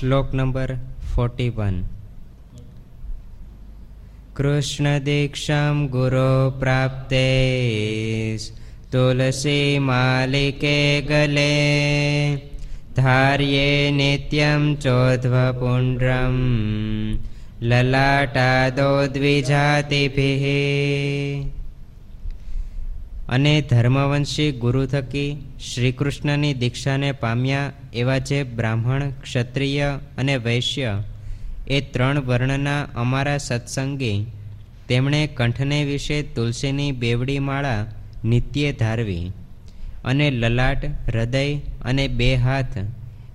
શ્લોક number forty one કૃષ્ણદીક્ષાં ગુરો પ્રાપ્તે તુલસી માલિકે ગલે ધાર્યે નિત્યમ ચોધ્વપુંડ્રમ લલાટાદો દ્વિજાતિભિः. અને ધર્મવંશી ગુરુ થકી શ્રીકૃષ્ણની દીક્ષાને પામ્યા એવા જે બ્રાહ્મણ, ક્ષત્રિય અને વૈશ્ય, એ ત્રણ વર્ણના અમારા સત્સંગી, તેમણે કંઠને વિશે તુલસીની બેવડી માળા નિત્યે ધારવી અને લલાટ, હૃદય અને બે હાથ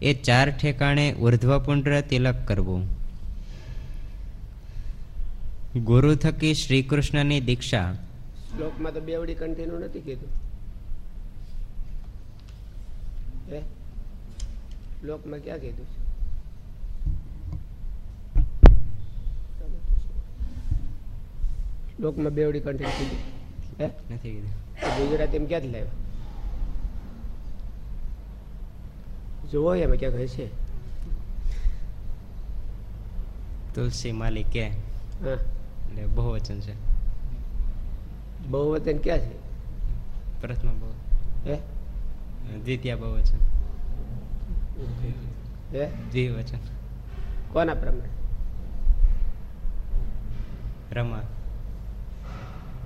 એ ચાર ઠેકાણે ઉર્ધ્વપુંડ્ર તિલક કરવું. ગુરુ થકી શ્રીકૃષ્ણની દીક્ષા. શ્લોકમાં તો બેવડી કંઠીનું નથી કીધું. હે? શ્લોકમાં ક્યાં કીધું છે? લોકમાં બેવડી કંઠી કીધું. હે? નથી કીધું. ગુજરાતીમાં ક્યાંથી લાવ્યા? જુઓ એમાં ક્યાંક હશે. તુલસી માલિક કે? હા. એટલે બહુવચન છે. બહુવચન ક્યાં છે? પ્રથમ બહુ. હે? દ્વિતીય બહુવચન. દ્વિવચન. કોના પ્રમાણે? રમા.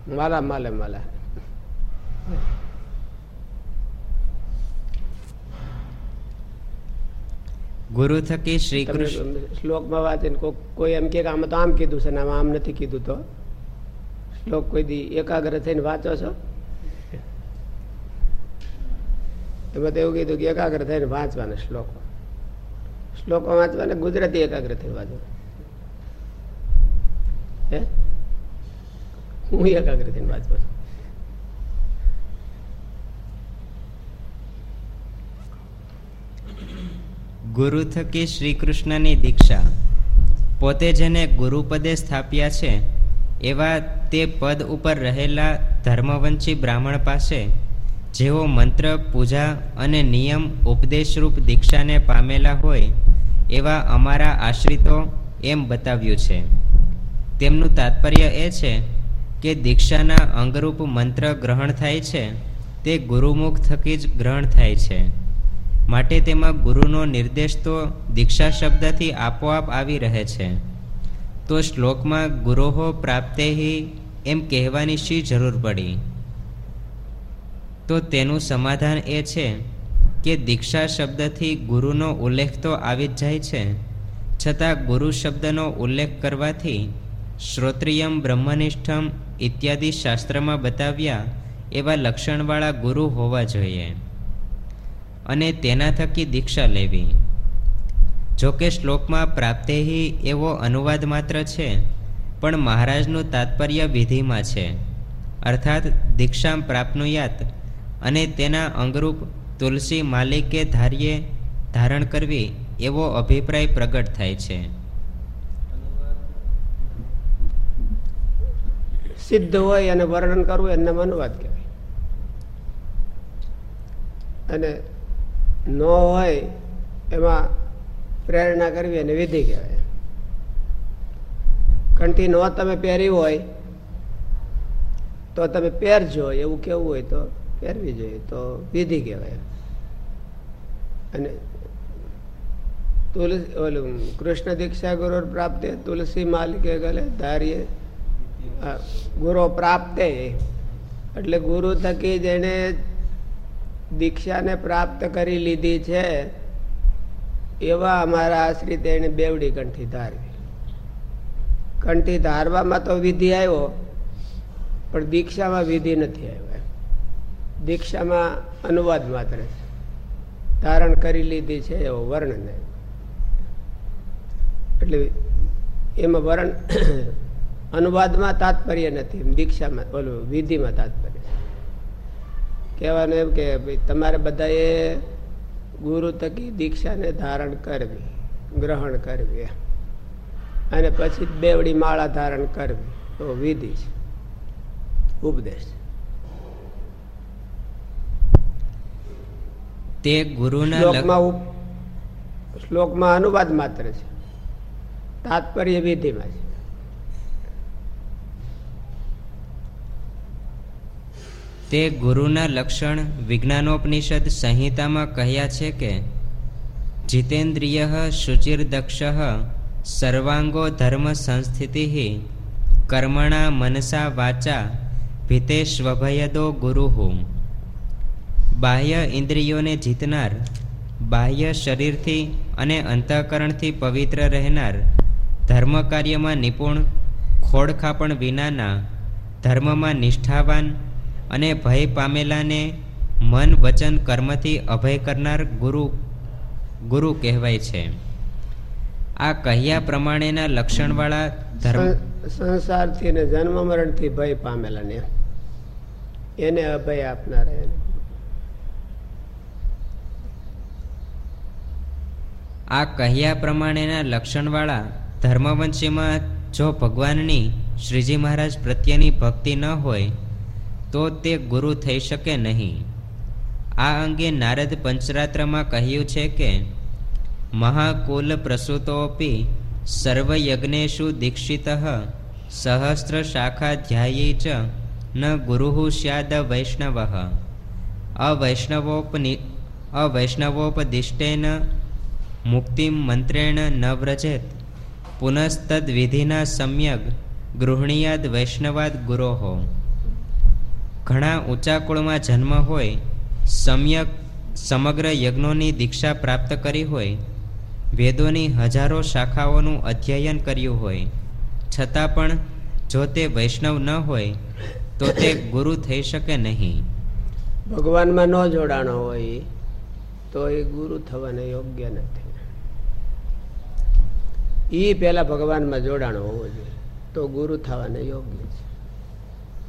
માલા માલે માલા. ગુરુ થકી શ્રી કૃષ્ણ શ્લોકમાં વાંચે કોઈ કોઈ એમ કે આમાં તો આમ કીધું છે ને આમાં આમ નથી કીધું તો? શ્લોક કોઈ દી એકાગ્ર થઈને વાંચો છો? તો એવું કીધું કે એકાગ્ર થઈને વાંચવાના શ્લોકો. શ્લોકો વાંચવાને ગુજરાતી એકાગ્ર થઈને વાંચવા હું એકાગ્ર થઈને વાંચવાનું. ગુરુ થકી શ્રી કૃષ્ણની દીક્ષા. પોતે જેને ગુરુપદે સ્થાપ્યા છે, એવા તે પદ ઉપર રહેલા ધર્મવંશી બ્રાહ્મણ પાસે જેઓ મંત્ર, પૂજા અને નિયમ, ઉપદેશરૂપ દીક્ષાને પામેલા હોય, એવા અમારા આશ્રિતો એમ બતાવ્યું છે. તેમનું તાત્પર્ય એ છે કે દીક્ષાના અંગરૂપ મંત્ર ગ્રહણ થાય છે, તે ગુરુમુખ થકી જ ગ્રહણ થાય છે. માટે તેમાં ગુરુનો નિર્દેશ તો દીક્ષા શબ્દથી આપોઆપ આવી રહે છે. તો શ્લોકમાં ગુરોહો પ્રાપ્તેહી એમ કહેવાની શી જરૂર પડી? તો તેનું સમાધાન એ છે કે દીક્ષા શબ્દથી ગુરુનો ઉલ્લેખ તો આવી જ જાય છે. છતાં ગુરુ શબ્દનો ઉલ્લેખ કરવાથી શ્રોત્રિયમ, બ્રહ્મનિષ્ઠમ ઇત્યાદિ શાસ્ત્રમાં બતાવ્યા એવા લક્ષણવાળા ગુરુ હોવા જોઈએ અને તેના થકી દીક્ષા લેવી. જોકે શ્લોકમાં પ્રાપ્તેહી એવો અનુવાદ માત્ર છે, પણ મહારાજનું તાત્પર્ય વિધિમાં છે. અર્થાત દીક્ષા પ્રાપ્નુયાત અને તેના અંગરૂપ તુલસી માલિકે ધારીએ ધારણ કરવી એવો અભિપ્રાય પ્રગટ થાય છે. સિદ્ધ હોય અને વર્ણન કરવું એને અનુવાદ કહેવાય. અને ન હોય એમાં પ્રેરણા કરવી અને વિધિ કહેવાય. કંઠી ન તમે પહેરી હોય તો તમે પહેરજો, એવું કેવું હોય તો પહેરવી જોઈએ તો વિધિ કહેવાય. અને તુલસી, ઓલું કૃષ્ણ દીક્ષા ગુરુ પ્રાપ્તે તુલસી માલિકે ગલે ધારીએ ગુરુ પ્રાપ્તે એટલે ગુરુ થકી જેણે દીક્ષાને પ્રાપ્ત કરી લીધી છે, એવા અમારા આશ્રિત એને બેવડી કંઠી ધારવી. કંઠી ધારવામાં તો વિધિ આવ્યો, પણ દીક્ષામાં વિધિ નથી આવ્યો. દીક્ષામાં અનુવાદ માત્ર છે. ધારણ કરી લીધી છે એવો વર્ણન એટલે એમાં વર્ણ અનુવાદમાં તાત્પર્ય નથી દીક્ષામાં, ઓલું વિધિમાં તાત્પર્ય છે. કહેવાનું એમ કે ભાઈ તમારે બધાએ ગુરુ તકી દીક્ષાને ધારણ કરવી, ગ્રહણ કરવી અને પછી બેવડી માળા ધારણ કરવી તો વિધિ છે. ઉપદેશ તે ગુરુના શ્લોકમાં શ્લોકમાં અનુવાદ માત્ર છે. તાત્પર્ય વિધિમાં છે. તે ગુરુના લક્ષણ વિજ્ઞાનોપનિષદ સંહિતામાં કહ્યા છે કે જીતેન્દ્રિય શુચિર્દક્ષ સર્વાંગો ધર્મ સંસ્થિતિ કર્મણા મનસા વાચા ભીતેષ્વભયદો ગુરુ. બાહ્ય ઇન્દ્રિયોને જીતનાર, બાહ્ય શરીરથી અને અંતઃકરણથી પવિત્ર રહેનાર ધર્મ કાર્યમાં નિપુણ ખોડખાપણ વિનાના, ધર્મમાં નિષ્ઠાવાન અને ભય પામેલાને મન વચન કર્મથી અભય કરનાર ગુરુ ગુરુ કહેવાય છે. આ કહ્યા પ્રમાણેના લક્ષણવાળા ધર્મ સંસારથી ને જન્મ મરણથી ભય પામેલાને એને અભય આપનારા એને. આ કહ્યા પ્રમાણેના લક્ષણવાળા ધર્મવંશીમાં જો ભગવાનની શ્રીજી મહારાજ પ્રત્યેની ભક્તિ ન હોય, તો તે ગુરુ થઈ શકે નહીં. આ અંગે નારદ પંચરાત્રમાં કહ્યું છે કે, મહાકુલ પ્રસૂતોપી સર્વયજ્ઞેશુ દીક્ષિત સહસ્ર શાખા ધ્યાયી ચ ન ગુરુ સ્યાદ વૈષ્ણવ. અવૈષ્ણવોપનિ, અવૈષ્ણવોપદિષ્ટેન મુક્તિમ મંત્રેણ ન વ્રજેત. પુનસ્તદ્વિધિના સમ્યગ, ગૃહણીયાદ વૈષ્ણવાદ ગુરોહો. ઘણા ઊંચા કુળમાં જન્મ હોય, સમ્યક, સમગ્ર યજ્ઞોની દીક્ષા પ્રાપ્ત કરી હોય, વેદોની હજારો શાખાઓનું અધ્યયન કર્યું હોય. છતાં પણ, જો તે વૈષ્ણવ ન હોય, તો તે ગુરુ થઈ શકે નહીં. ભગવાનમાં ન જોડાણો હોય, તો એ ગુરુ થવાને યોગ્ય નથી. એ પહેલાં ભગવાનમાં જોડાણ હોવો જોઈએ. તો ગુરુ થવાને યોગ્ય છે.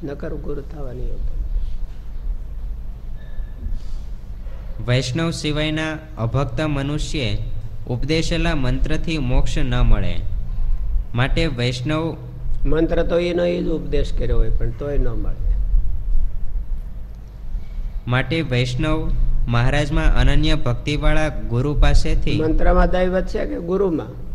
નકર ગુરુ થવાને યોગ્ય વૈષ્ણવ સિવાયના અભક્ત મનુષ્યે ઉપદેશેલા મંત્રથી મોક્ષ ન મળે. માટે વૈષ્ણવ મંત્ર તો એનો એ જ ઉપદેશ કર્યો હોય પણ તોય ન મળે. માટે વૈષ્ણવ મહારાજમાં અનન્ય ભક્તિવાળા ગુરુ પાસેથી મંત્રમાં દૈવત છે કે ગુરુમાં?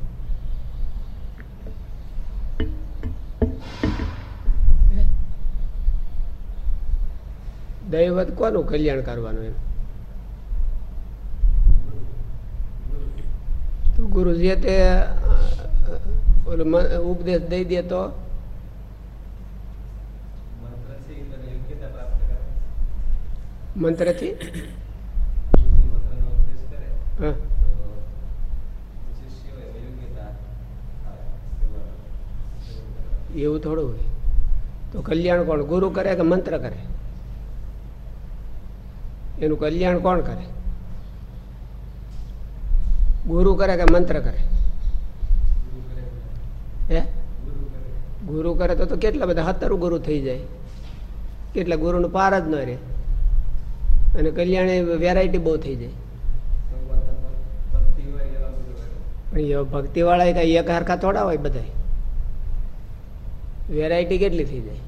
દૈવત કોનું કલ્યાણ કરવાનું એમ તો ગુરુજીએ તે ઓલું ઉપદેશ દઈ દે તો? મંત્રથી હા. એવું થોડું હોય. તો કલ્યાણ કોણ? ગુરુ કરે કે મંત્ર કરે? એનું કલ્યાણ કોણ કરે? ગુરુ કરે કે મંત્ર કરે? હે? ગુરુ કરે તો તો કેટલા બધા હતરું ગુરુ થઈ જાય. કેટલા ગુરુનું પાર જ ન રહે. અને કલ્યાણ વેરાયટી બહુ થઈ જાય. પણ ભક્તિ વાળા કઈ એક હરખા થોડા હોય બધા વેરાયટી કેટલી થઈ જાય?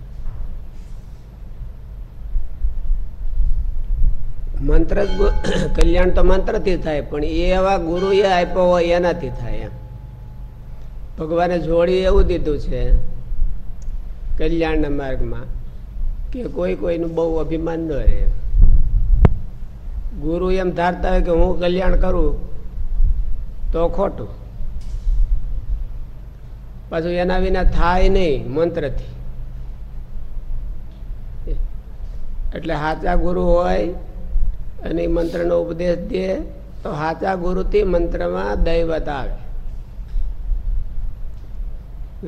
મંત્ર કલ્યાણ તો મંત્રથી થાય, પણ એ એવા ગુરુ એ આપ્યો હોય એનાથી થાય એમ. ભગવાને જોડી એવું દીધું છે, કલ્યાણના માર્ગમાં, કે કોઈ કોઈનું બહુ અભિમાન ન રહે. ગુરુ એમ ધારતા હોય કે હું કલ્યાણ કરું, તો ખોટું. પાછું એના વિના થાય નહીં મંત્રથી. એટલે સાચા ગુરુ હોય અને મંત્રનો ઉપદેશ દે, તો સાચા ગુરુથી મંત્રમાં દૈવત આવે.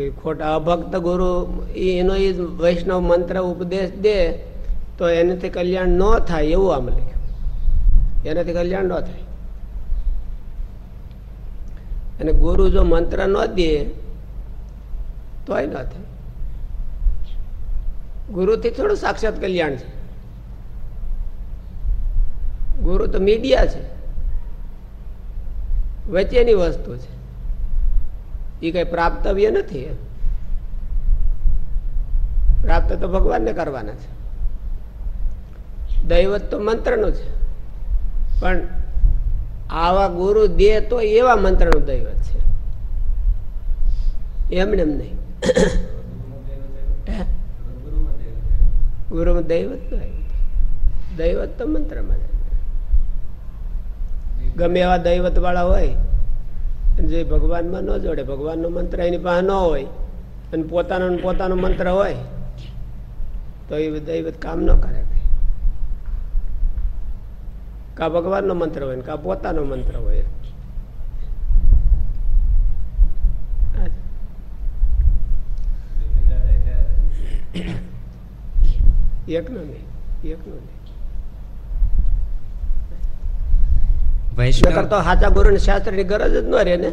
ખોટા અભક્ત ગુરુ એનો એ વૈષ્ણવ મંત્ર ઉપદેશ દે, તો એનાથી કલ્યાણ ન થાય એવું આમ લખ્યું. એનાથી કલ્યાણ ન થાય. અને ગુરુ જો મંત્ર ન દે, તોય ન થાય. ગુરુથી થોડું સાક્ષાત કલ્યાણ છે. ગુરુ તો મીડિયા છે. વચ્ચેની વસ્તુ છે. એ કઈ પ્રાપ્તવ્ય નથી પ્રાપ્ત તો ભગવાનને કરવાના છે. દૈવત તો મંત્રનું છે. પણ આવા ગુરુ દે તો એવા મંત્રનું દૈવત છે. એમને એમ નહીં? ગુરુમાં દૈવત આવ્યું દૈવત તો મંત્રમાં. ગમે એવા દૈવત વાળા હોય, જે ભગવાનમાં ન જોડે, ભગવાનનો મંત્ર એની પાસે ન હોય અને પોતાનો પોતાનો મંત્ર હોય, તો એ દૈવત કામ ન કરે કા ભગવાનનો મંત્ર હોય ને કા પોતાનો મંત્ર હોય. એકનો નહીં એકનો નહીં. વૈષ્ણવ તો સાચા ગુરુ ને શાસ્ત્રની ગરજ જ ન રહે ને.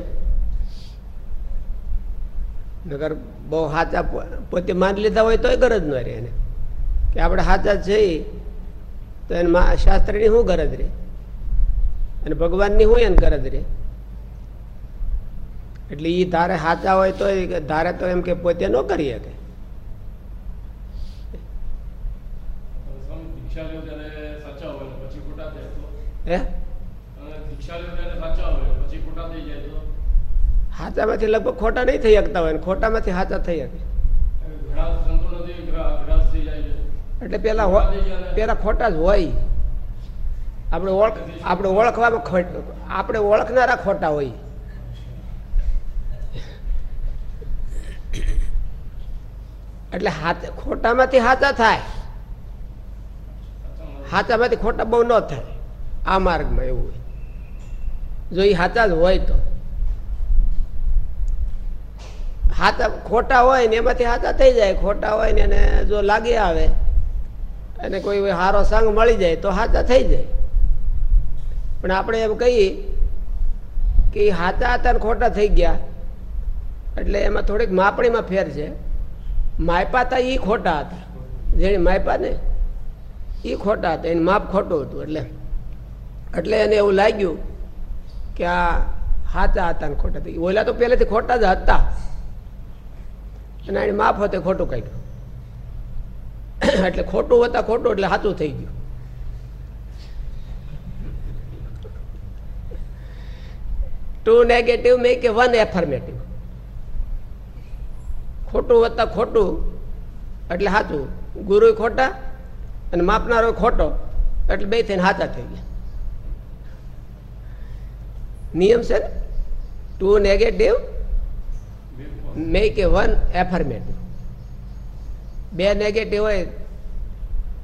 નગર બહુ સાચા પોતે માની લીધા હોય તોય ગરજ ન રહે એને. કે આપણે સાચા છે તો એને શાસ્ત્રની શું ગરજ રહે? અને ભગવાનની શું એને ગરજ રહે? એટલે એ ધારે સાચા હોય તો ધારે તો એમ કે પોતે ન કરી શકે. હે અને દીક્ષા લ્યો ત્યારે સાચા હોય ને પછી ખોટા થઈ જાય તો સાચામાંથી લગભગ ખોટા નહીં થઈ શકતા હોય ખોટામાંથી સાચા થઈ શકે. એટલે પેલા પેલા ખોટા જ હોય. આપણે ઓળખ આપણે ઓળખવામાં આપણે ઓળખનારા ખોટા હોય. એટલે ખોટામાંથી સાચા થાય. સાચામાંથી ખોટા બહુ ન થાય. આ માર્ગમાં એવું હોય. જો એ સાચા જ હોય તો. સાચા ખોટા હોય ને એમાંથી હાથા થઈ જાય, ખોટા હોય ને એને જો લાગી આવે અને કોઈ સારો સંગ મળી જાય તો હાથા થઈ જાય. પણ આપણે એમ કહીએ કે સાચા હતા ને ખોટા થઈ ગયા, એટલે એમાં થોડીક માપણીમાં ફેર છે. માયપા હતા એ ખોટા હતા. જેને માયપા ને એ ખોટા હતા. એનું માપ ખોટું હતું એટલે. એટલે એને એવું લાગ્યું કે આ હાચા હતા ને ખોટા થઈ ઓલા તો પહેલેથી ખોટા જ હતા. અને એને માફ હોતે ખોટું કાઢ્યું. એટલે ખોટું હતા ખોટું એટલે સાચું થઈ ગયું. ટુ નેગેટિવ મેં કે વન એફર્મેટિવ ખોટું વત્તા ખોટું એટલે સાચું. ગુરુ ખોટા અને માપનારો ખોટો એટલે બે થઈને સાચા થઈ ગયા. નિયમ છે two negative make a one affirmative બે નેગેટિવ હોય,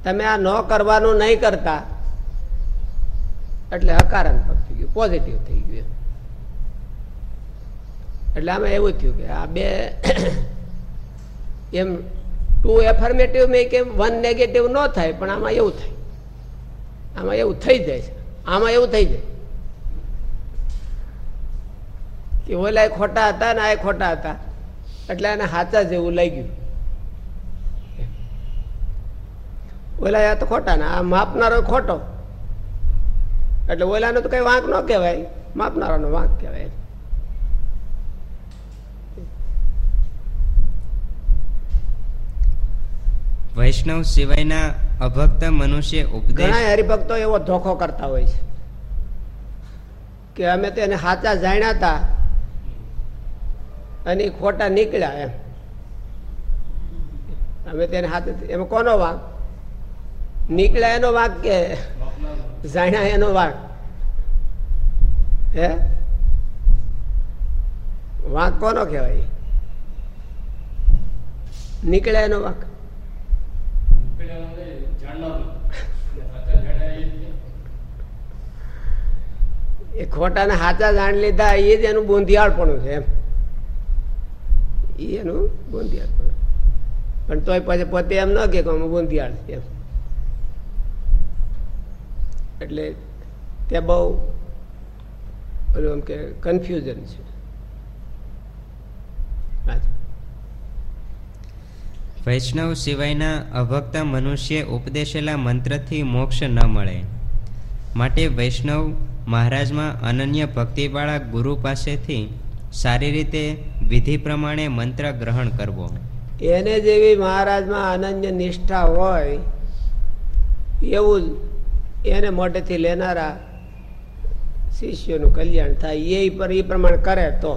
તમે આ ન કરવાનું નહીં કરતા, એટલે હકારાત્મક થઈ ગયું પોઝિટિવ થઈ ગયું એટલે આમાં એવું થયું કે આ બે એમ ટુ એફર્મેટિવ મેં કે વન નેગેટિવ ન થાય, પણ આમાં એવું થાય. આમાં એવું થઈ જાય છે. આમાં એવું થઈ જાય. કે ઓલા ખોટા હતા ને આ ખોટા હતા. એટલે એને સાચા જેવું લાગ્યું. ઓલા આ તો ખોટા ને આ માપનારો ખોટો. એટલે ઓલાનો તો કઈ વાંક ન કહેવાય માપનારાનો વાંક કહેવાય. વૈષ્ણવ સિવાયના અભક્ત મનુષ્ય ઉપદેશ ઘણા હરિભક્તો એવો ધોખો કરતા હોય છે. કે અમે તેને સાચા જાણ્યા હતા અને ખોટા નીકળ્યા એમ. અમે તેને હાથે એમાં કોનો વાંક? નીકળ્યા એનો વાંક કે જાણ્યા એનો વાંક? હે? વાંક કોનો કહેવાય? નીકળ્યા એનો વાંક? એ ખોટાને સાચા જાણી લીધા એ જ એનું બુંધિયાળપણું છે એમ. એ એનું બુંધિયાળપણું પણ. તોય પછી પોતે એમ ન કે અમે બુંધિયાળ એમ. એટલે ત્યાં બહુ ઓલું એમ કે કન્ફ્યુઝન છે. વૈષ્ણવ સિવાયના અભક્ત મનુષ્ય ઉપદેશેલા મંત્રથી મોક્ષ ન મળે. માટે વૈષ્ણવ મહારાજમાં અનન્ય ભક્તિવાળા ગુરુ પાસેથી સારી રીતે વિધિ પ્રમાણે મંત્ર ગ્રહણ કરવો. એને જેવી મહારાજમાં અનન્ય નિષ્ઠા હોય, એવું એને મોઢેથી લેનારા શિષ્યોનું કલ્યાણ થાય. એ પર એ પ્રમાણે કરે તો.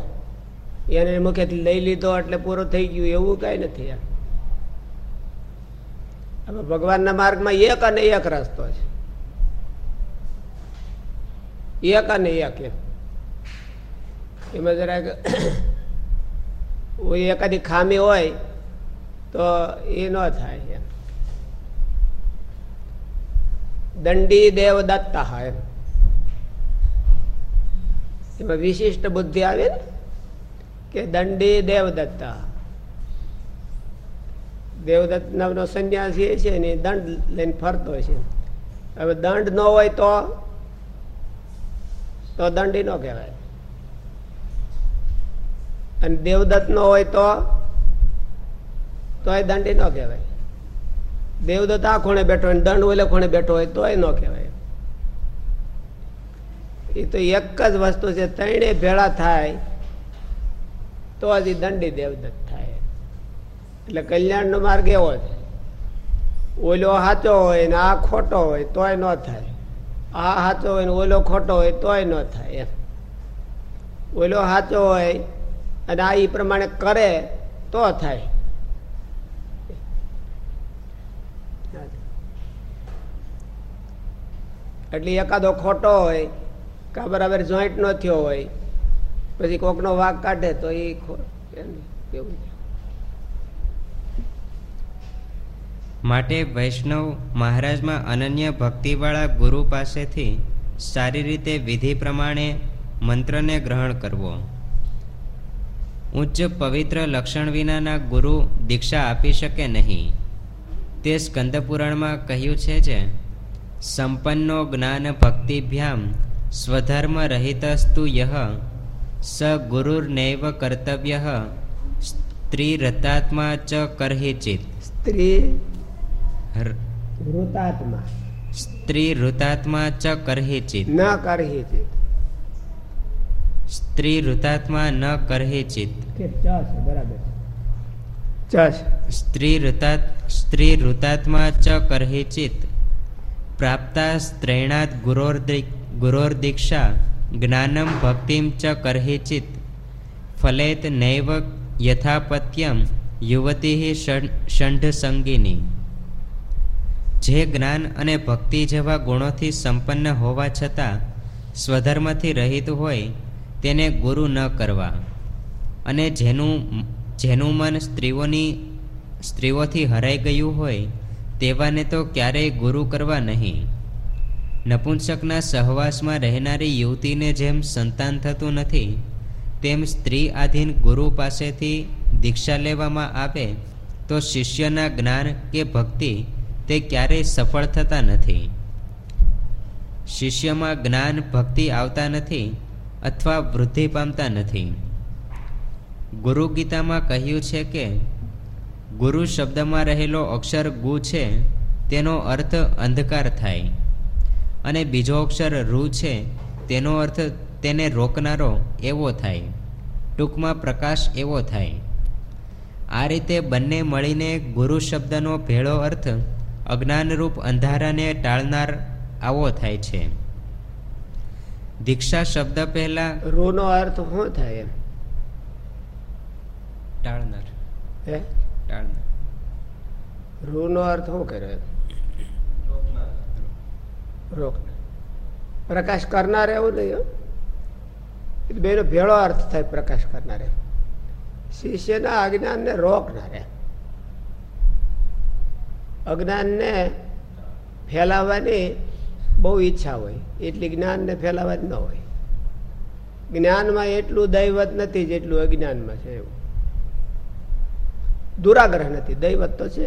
એને મુખેથી લઈ લીધો એટલે પૂરું થઈ ગયું, એવું કાંઈ નથી હવે ભગવાનના માર્ગમાં એક અને એક રસ્તો છે. એક અને એક એમ. એમાં જરાક એકાદી ખામી હોય તો એ ન થાય દંડી દેવ દત્તા એમ. એમાં વિશિષ્ટ બુદ્ધિ આવે ને કે દંડી દેવદત્તા. દેવદત્ત નામનો સંન્યાસી છે ને દંડ લઈને ફરતો છે. હવે દંડ ન હોય તો દંડી ન કહેવાય. અને દેવદત્ત નો હોય તો, તોય દંડી ન કહેવાય. દેવદત્ત આ ખૂણે બેઠો હોય દંડ ઓલે ખૂણે બેઠો હોય તોય ન કહેવાય. એ તો એક જ વસ્તુ છે ત્રણે ભેળા થાય, તો જ દંડી દેવદત્ત થાય. એટલે કલ્યાણ નો માર્ગ એવો છે. ઓલો સાચો હોય ને આ ખોટો હોય તોય ન થાય. આ સાચો હોય ને ઓલો ખોટો હોય તોય ન થાય ઓલો સાચો હોય અને આ એ પ્રમાણે કરે તો થાય. એટલે એકાદો ખોટો હોય, કા બરાબર જોઈન્ટ ન થયો હોય, પછી કોકનો વાઘ કાઢે તો એ એવું માટે વૈષ્ણવ મહારાજમાં અનન્ય ભક્તિવાળા ગુરુ પાસેથી સારી રીતે વિધિ પ્રમાણે મંત્રને ગ્રહણ કરવો. ઉચ્ચ પવિત્ર લક્ષણ વિનાના ગુરુ દીક્ષા આપી શકે નહીં. તે સ્કંદપુરાણમાં કહ્યું છે જે સંપન્નો જ્ઞાન ભક્તિભ્યામ સ્વધર્મ રહિતસ્તુ યહ સ ગુરુર્નૈવ કર્તવ્ય સ્ત્રી રતાત્મા ચ કરહિચિત સ્ત્રી ઋતાત્મા સ્ત્રી ઋતાત્મા ચ કરહિચિત ન કરહિચિત સ્ત્રી ઋતાત્મા ન કરહિચિત બરાબર. સ્ત્રી ઋતા સ્ત્રી ઋતાત્મા ચ કરહિચિત પ્રાપ્તા સ્ત્રૈણાદ ગુરોર્દિક ગુરોર્દીક્ષા જ્ઞાનમ ભક્તિમ ચ કરહિચિત ફલેત નૈવ યથાપત્યમ યુવતી ષંઢ સંગીની જે જ્ઞાન અને ભક્તિ જેવા ગુણોથી સંપન્ન હોવા છતાં સ્વધર્મથી રહિત હોય તેને ગુરુ ન કરવા. અને જેનું જેનું મન સ્ત્રીઓની, સ્ત્રીઓથી હરાઈ ગયું હોય, તેવાને તો ક્યારેય ગુરુ કરવા નહીં. નપુંસકના સહવાસમાં રહેનારી યુવતીને જેમ સંતાન થતું નથી, તેમ સ્ત્રી આધીન ગુરુ પાસેથી દીક્ષા લેવામાં આવે, તો શિષ્યના જ્ઞાન કે ભક્તિ તે ક્યારેય સફળ થતા નથી. શિષ્યમાં જ્ઞાન ભક્તિ આવતા નથી અથવા વૃદ્ધિ પામતા નથી. ગુરુ ગીતામાં કહ્યું છે કે, ગુરુ શબ્દમાં રહેલો અક્ષર ગુ છે, તેનો અર્થ અંધકાર થાય. અને બીજો અક્ષર રૂ છે, તેનો અર્થ તેને રોકનારો એવો થાય. ટૂંકમાં પ્રકાશ એવો થાય. આ રીતે બંને મળીને ગુરુ શબ્દનો ભેળો અર્થ અજ્ઞાનરૂપ અંધારાને ટાળનાર આવો થાય છે. દીક્ષા શબ્દ પહેલા રો નો અર્થ શું થાય એમ? ટાળનાર. હે? ટાળનાર. રો નો અર્થ શું કર્યો રોક પ્રકાશ કરનાર એવું નહીં બેનો ભેળો અર્થ થાય પ્રકાશ કરનારે શિષ્યના અજ્ઞાનને રોકનારે અજ્ઞાનને ફેલાવવાની બહુ ઈચ્છા હોય. એટલી જ્ઞાનને જ ન હોય. જ્ઞાનમાં એટલું દૈવત નથી જેટલું અજ્ઞાનમાં છે એવું. દુરાગ્રહ નથી. દૈવત તો છે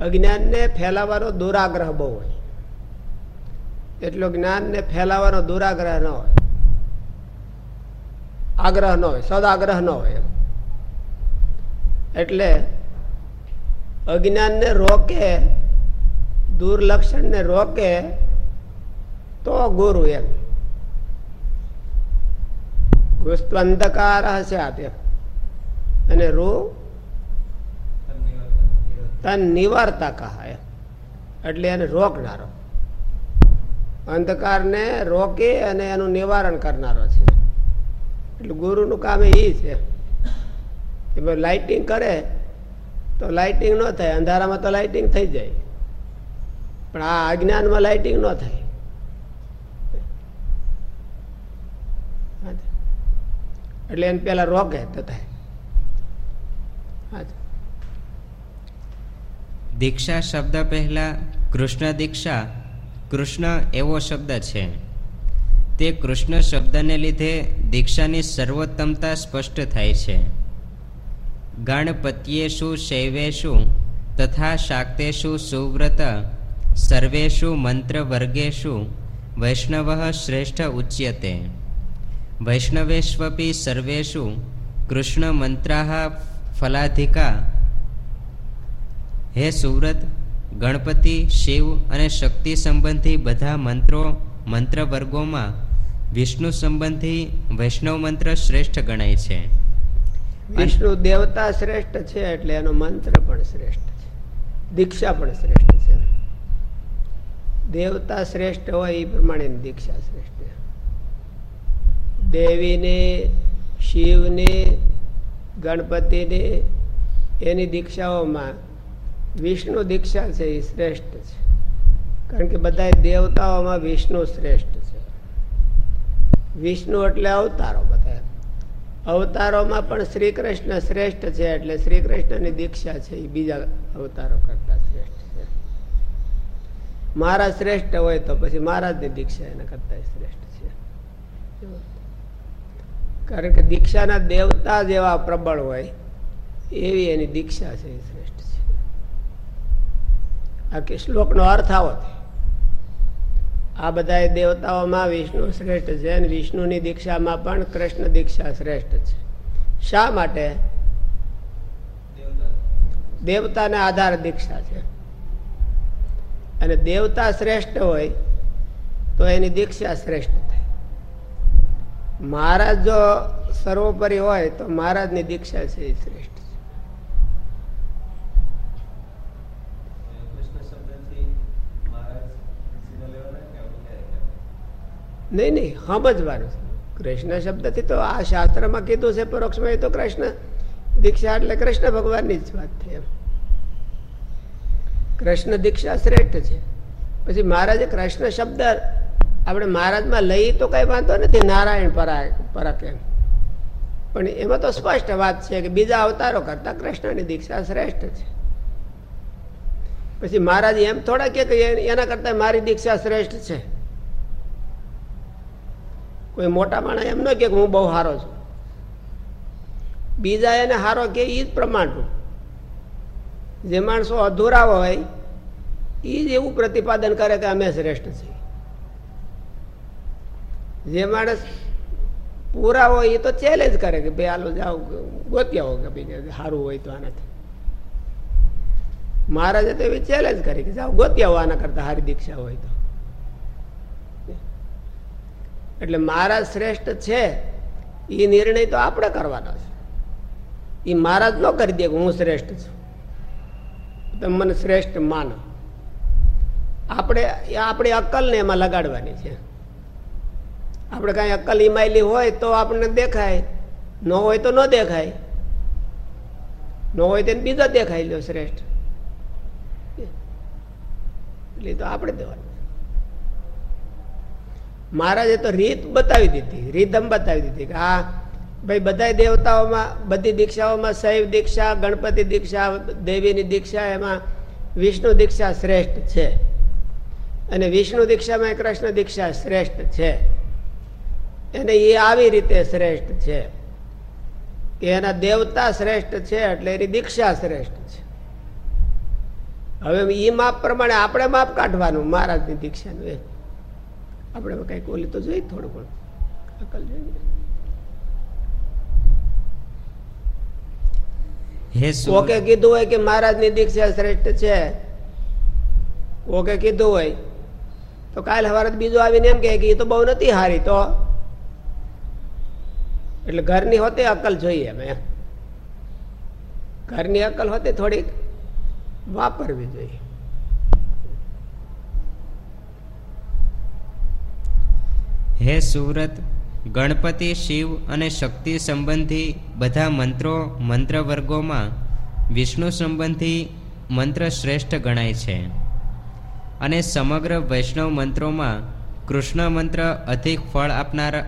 અજ્ઞાનને ફેલાવાનો દુરાગ્રહ બહુ હોય. એટલો જ્ઞાનને ફેલાવાનો દુરાગ્રહ ન હોય. આગ્રહ ન હોય. સદાગ્રહ ન હોય એટલે અજ્ઞાનને રોકે દુર્લક્ષણને રોકે તો ગુરુ એમ. ગુસ્તંધકાર હશે આપે અને રૂ તન નિવારતા કહા. એટલે એને રોકનારો. અંધકારને રોકે અને એનું નિવારણ કરનારો છે. એટલે ગુરુનું કામ એ છે. લાઇટિંગ કરે તો લાઇટિંગ ન થાય, અંધારામાં તો લાઇટિંગ થઈ જાય. પણ આ અજ્ઞાનમાં લાઇટિંગ ન થાય. એટલે એને પેલા રોકે તો થાય. દીક્ષા શબ્દ પહેલા કૃષ્ણ દીક્ષા. કૃષ્ણ એવો શબ્દ છે. તે કૃષ્ણ શબ્દને લીધે દીક્ષાની સર્વોત્તમતા સ્પષ્ટ થાય છે. ગણપત્યેષુ શૈવેષુ તથા શાક્તેષુ સુવ્રત સર્વેષુ મંત્રવર્ગેશુ વૈષ્ણવ શ્રેષ્ઠ ઉચ્યતે વૈષ્ણવેષ્વપી સર્વેષુ કૃષ્ણ મંત્રાઃ ફલાધિકા હે સુવ્રત ગણપતિ શિવ અને શક્તિ સંબંધી બધા મંત્રો મંત્ર વર્ગોમાં વિષ્ણુ સંબંધી વૈષ્ણવ મંત્ર શ્રેષ્ઠ ગણાય છે. વિષ્ણુ દેવતા શ્રેષ્ઠ છે એટલે એનો મંત્ર પણ શ્રેષ્ઠ છે. દીક્ષા પણ શ્રેષ્ઠ છે. દેવતા શ્રેષ્ઠ હોય એ પ્રમાણે દીક્ષા શ્રેષ્ઠ દેવીને, શિવને, ગણપતિને એની દીક્ષાઓમાં વિષ્ણુ દીક્ષા છે એ શ્રેષ્ઠ છે. કારણ કે બધા દેવતાઓમાં વિષ્ણુ શ્રેષ્ઠ છે. વિષ્ણુ એટલે અવતારો બધા અવતારોમાં પણ શ્રી કૃષ્ણ શ્રેષ્ઠ છે એટલે શ્રી કૃષ્ણની દીક્ષા છે એ બીજા અવતારો કરતા શ્રેષ્ઠ મહારાજ શ્રેષ્ઠ હોય તો પછી મહારાજની દીક્ષા એના કરતા શ્રેષ્ઠ છે. કારણ કે દીક્ષાના દેવતા જેવા પ્રબળ હોય એવી એની દીક્ષા છે એ શ્રેષ્ઠ છે. આ કે શ્લોકનો અર્થ આવો આ બધા દેવતાઓમાં વિષ્ણુ શ્રેષ્ઠ છે અને વિષ્ણુની દીક્ષામાં પણ કૃષ્ણ દીક્ષા શ્રેષ્ઠ છે. શા માટે? દેવતાને આધાર દીક્ષા છે. અને દેવતા શ્રેષ્ઠ હોય, તો એની દીક્ષા શ્રેષ્ઠ થાય. મહારાજ જો સર્વોપરી હોય, તો મહારાજની દીક્ષા છે એ શ્રેષ્ઠ નહીં નહીં, સમજવાનું કૃષ્ણ શબ્દથી તો આ શાસ્ત્રમાં કીધું છે, પરોક્ષમાં એ તો કૃષ્ણ. દીક્ષા એટલે કૃષ્ણ ભગવાનની જ વાત થઈ એમ. કૃષ્ણ દીક્ષા શ્રેષ્ઠ છે. પછી મહારાજે કૃષ્ણ શબ્દ આપણે મહારાજમાં લઈ તો કઈ વાંધો નથી, નારાયણ પરા પરક પણ એમાં તો સ્પષ્ટ વાત છે કે બીજા અવતારો કરતા કૃષ્ણની દીક્ષા શ્રેષ્ઠ છે. પછી મહારાજ એમ થોડા કે એના કરતા મારી દીક્ષા શ્રેષ્ઠ છે. કોઈ મોટા માણસ એમ ન કે હું બહુ સારો છું. બીજા એને સારો કે એ જ પ્રમાણનું જે માણસો અધૂરા હોય એ જ એવું પ્રતિપાદન કરે કે અમે શ્રેષ્ઠ છીએ. જે માણસ પૂરા હોય એ તો ચેલેન્જ કરે કે ભાઈ હાલો જાઓ, ગોત્યા હો કે ભાઈ સારું હોય તો આનાથી. મહારાજે તો એવી ચેલેન્જ કરી કે જાઓ, ગોત્યા હો આના કરતા સારી દીક્ષા હોય તો. એટલે મહારાજ શ્રેષ્ઠ છે એ નિર્ણય તો આપણે કરવાનો છે. એ મહારાજ ન કરી દે કે હું શ્રેષ્ઠ છું. તમે મને શ્રેષ્ઠ માનો. આપણે, આપણી અક્કલને એમાં લગાડવાની છે. આપણે કાંઈ અક્કલ ઈમાયેલી હોય તો આપણને દેખાય. ન હોય તો ન દેખાય. ન હોય તેને બીજા દેખાય લ્યો શ્રેષ્ઠ. એટલે તો આપણે દેવાનું. મહારાજે તો રીત બતાવી દીધી. રીધમ બતાવી દીધી કે આ ભાઈ બધા દેવતાઓમાં, બધી દીક્ષાઓમાં શૈવ દીક્ષા, ગણપતિ દીક્ષા, દેવીની દીક્ષા, એમાં વિષ્ણુ દીક્ષા શ્રેષ્ઠ છે. અને વિષ્ણુ દીક્ષામાં કૃષ્ણ દીક્ષા શ્રેષ્ઠ છે. અને એ આવી રીતે શ્રેષ્ઠ છે કે એના દેવતા શ્રેષ્ઠ છે એટલે એની દીક્ષા શ્રેષ્ઠ છે. હવે એ માપ પ્રમાણે આપણે માપ કાઢવાનું, મહારાજની દીક્ષાનું એ. આપણે કંઈક ઓલી તો જોઈ થોડું ઘણું. અકલ જોઈએ કોકે કીધું હોય કે મહારાજની દીક્ષા શ્રેષ્ઠ છે? કોકે કીધું હોય? તો કાલ હવારે બીજું આવીને એમ કે એ તો બહુ નથી હારી તો. એટલે ઘરની હોતે અકલ જોઈએ અમે ઘરની અકલ હોતે થોડીક વાપરવી જોઈએ. હે સુરત ગણપતિ શિવ અને શક્તિ સંબંધી બધા મંત્રો મંત્ર વર્ગોમાં વિષ્ણુ સંબંધી મંત્ર શ્રેષ્ઠ ગણાય છે. અને સમગ્ર વૈષ્ણવ મંત્રોમાં કૃષ્ણ મંત્ર અધિક ફળ આપનાર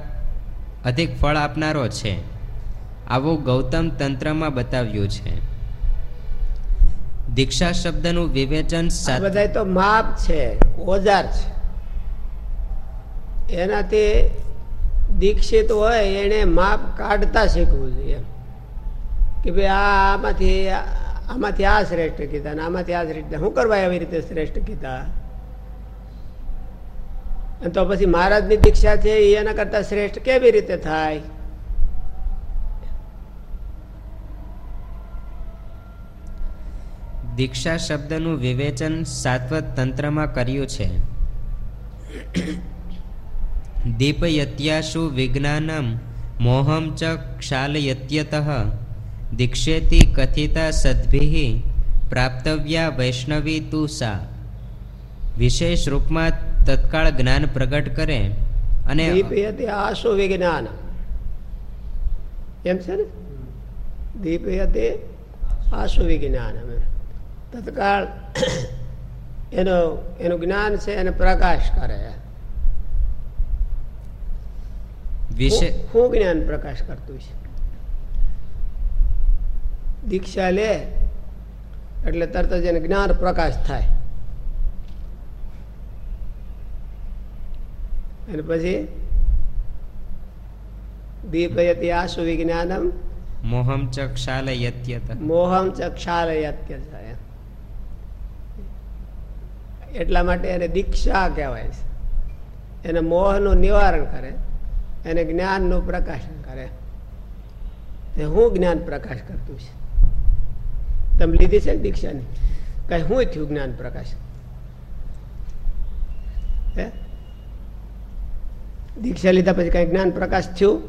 અધિક ફળ આપનારો છે. આવું ગૌતમ તંત્રમાં બતાવ્યું છે. દીક્ષા શબ્દનું વિવેચન બધા તો માપ છે ઓજાર છે. એનાથી દીક્ષિત હોય એને માપ કાઢતા શીખવું જોઈએ. કે ભાઈ આ આમાંથી આમાંથી આ શ્રેષ્ઠ કીધા ને આમાંથી આ શ્રેષ્ઠ શું કરવા આવી રીતે શ્રેષ્ઠ અને તો પછી મહારાજની દીક્ષા છે એ એના કરતા શ્રેષ્ઠ કેવી રીતે થાય? દીક્ષા શબ્દનું વિવેચન સાત્વત તંત્રમાં કર્યું છે. દીપયત્યાશુ વિજ્ઞાનમ મોહમ ચ ક્ષાલયત્યત દીક્ષેતી કથિતા સદ્ભિ પ્રાપ્તવ્યા વૈષ્ણવી તુ સા વિશેષ રૂપમાં તત્કાળ જ્ઞાન પ્રગટ કરે અને દીપયતે આશુ વિજ્ઞાન એમ છે ને દીપયતે આશુ વિજ્ઞાન તત્કાળ એનો એનું જ્ઞાન છે એને પ્રકાશ કરે વિશે જ્ઞાન પ્રકાશ કરતું છે. દીક્ષા લે એટલે તરત જ એને જ્ઞાન પ્રકાશ થાય. અને પછી દીપયતી આશુ વિજ્ઞાનમ મોહમ ચ ક્ષાલયત્યત. મોહમ ચક્ષાલયત્ય એટલા માટે એને દીક્ષા કહેવાય છે. એને મોહનું નિવારણ કરે. એને જ્ઞાનનું પ્રકાશન કરે. તે હું જ્ઞાન પ્રકાશ કરતું છે. તમે લીધી છે ને દીક્ષાની? કઈ હું થયું જ્ઞાન પ્રકાશ દીક્ષા લીધા પછી કઈ જ્ઞાન પ્રકાશ થયું?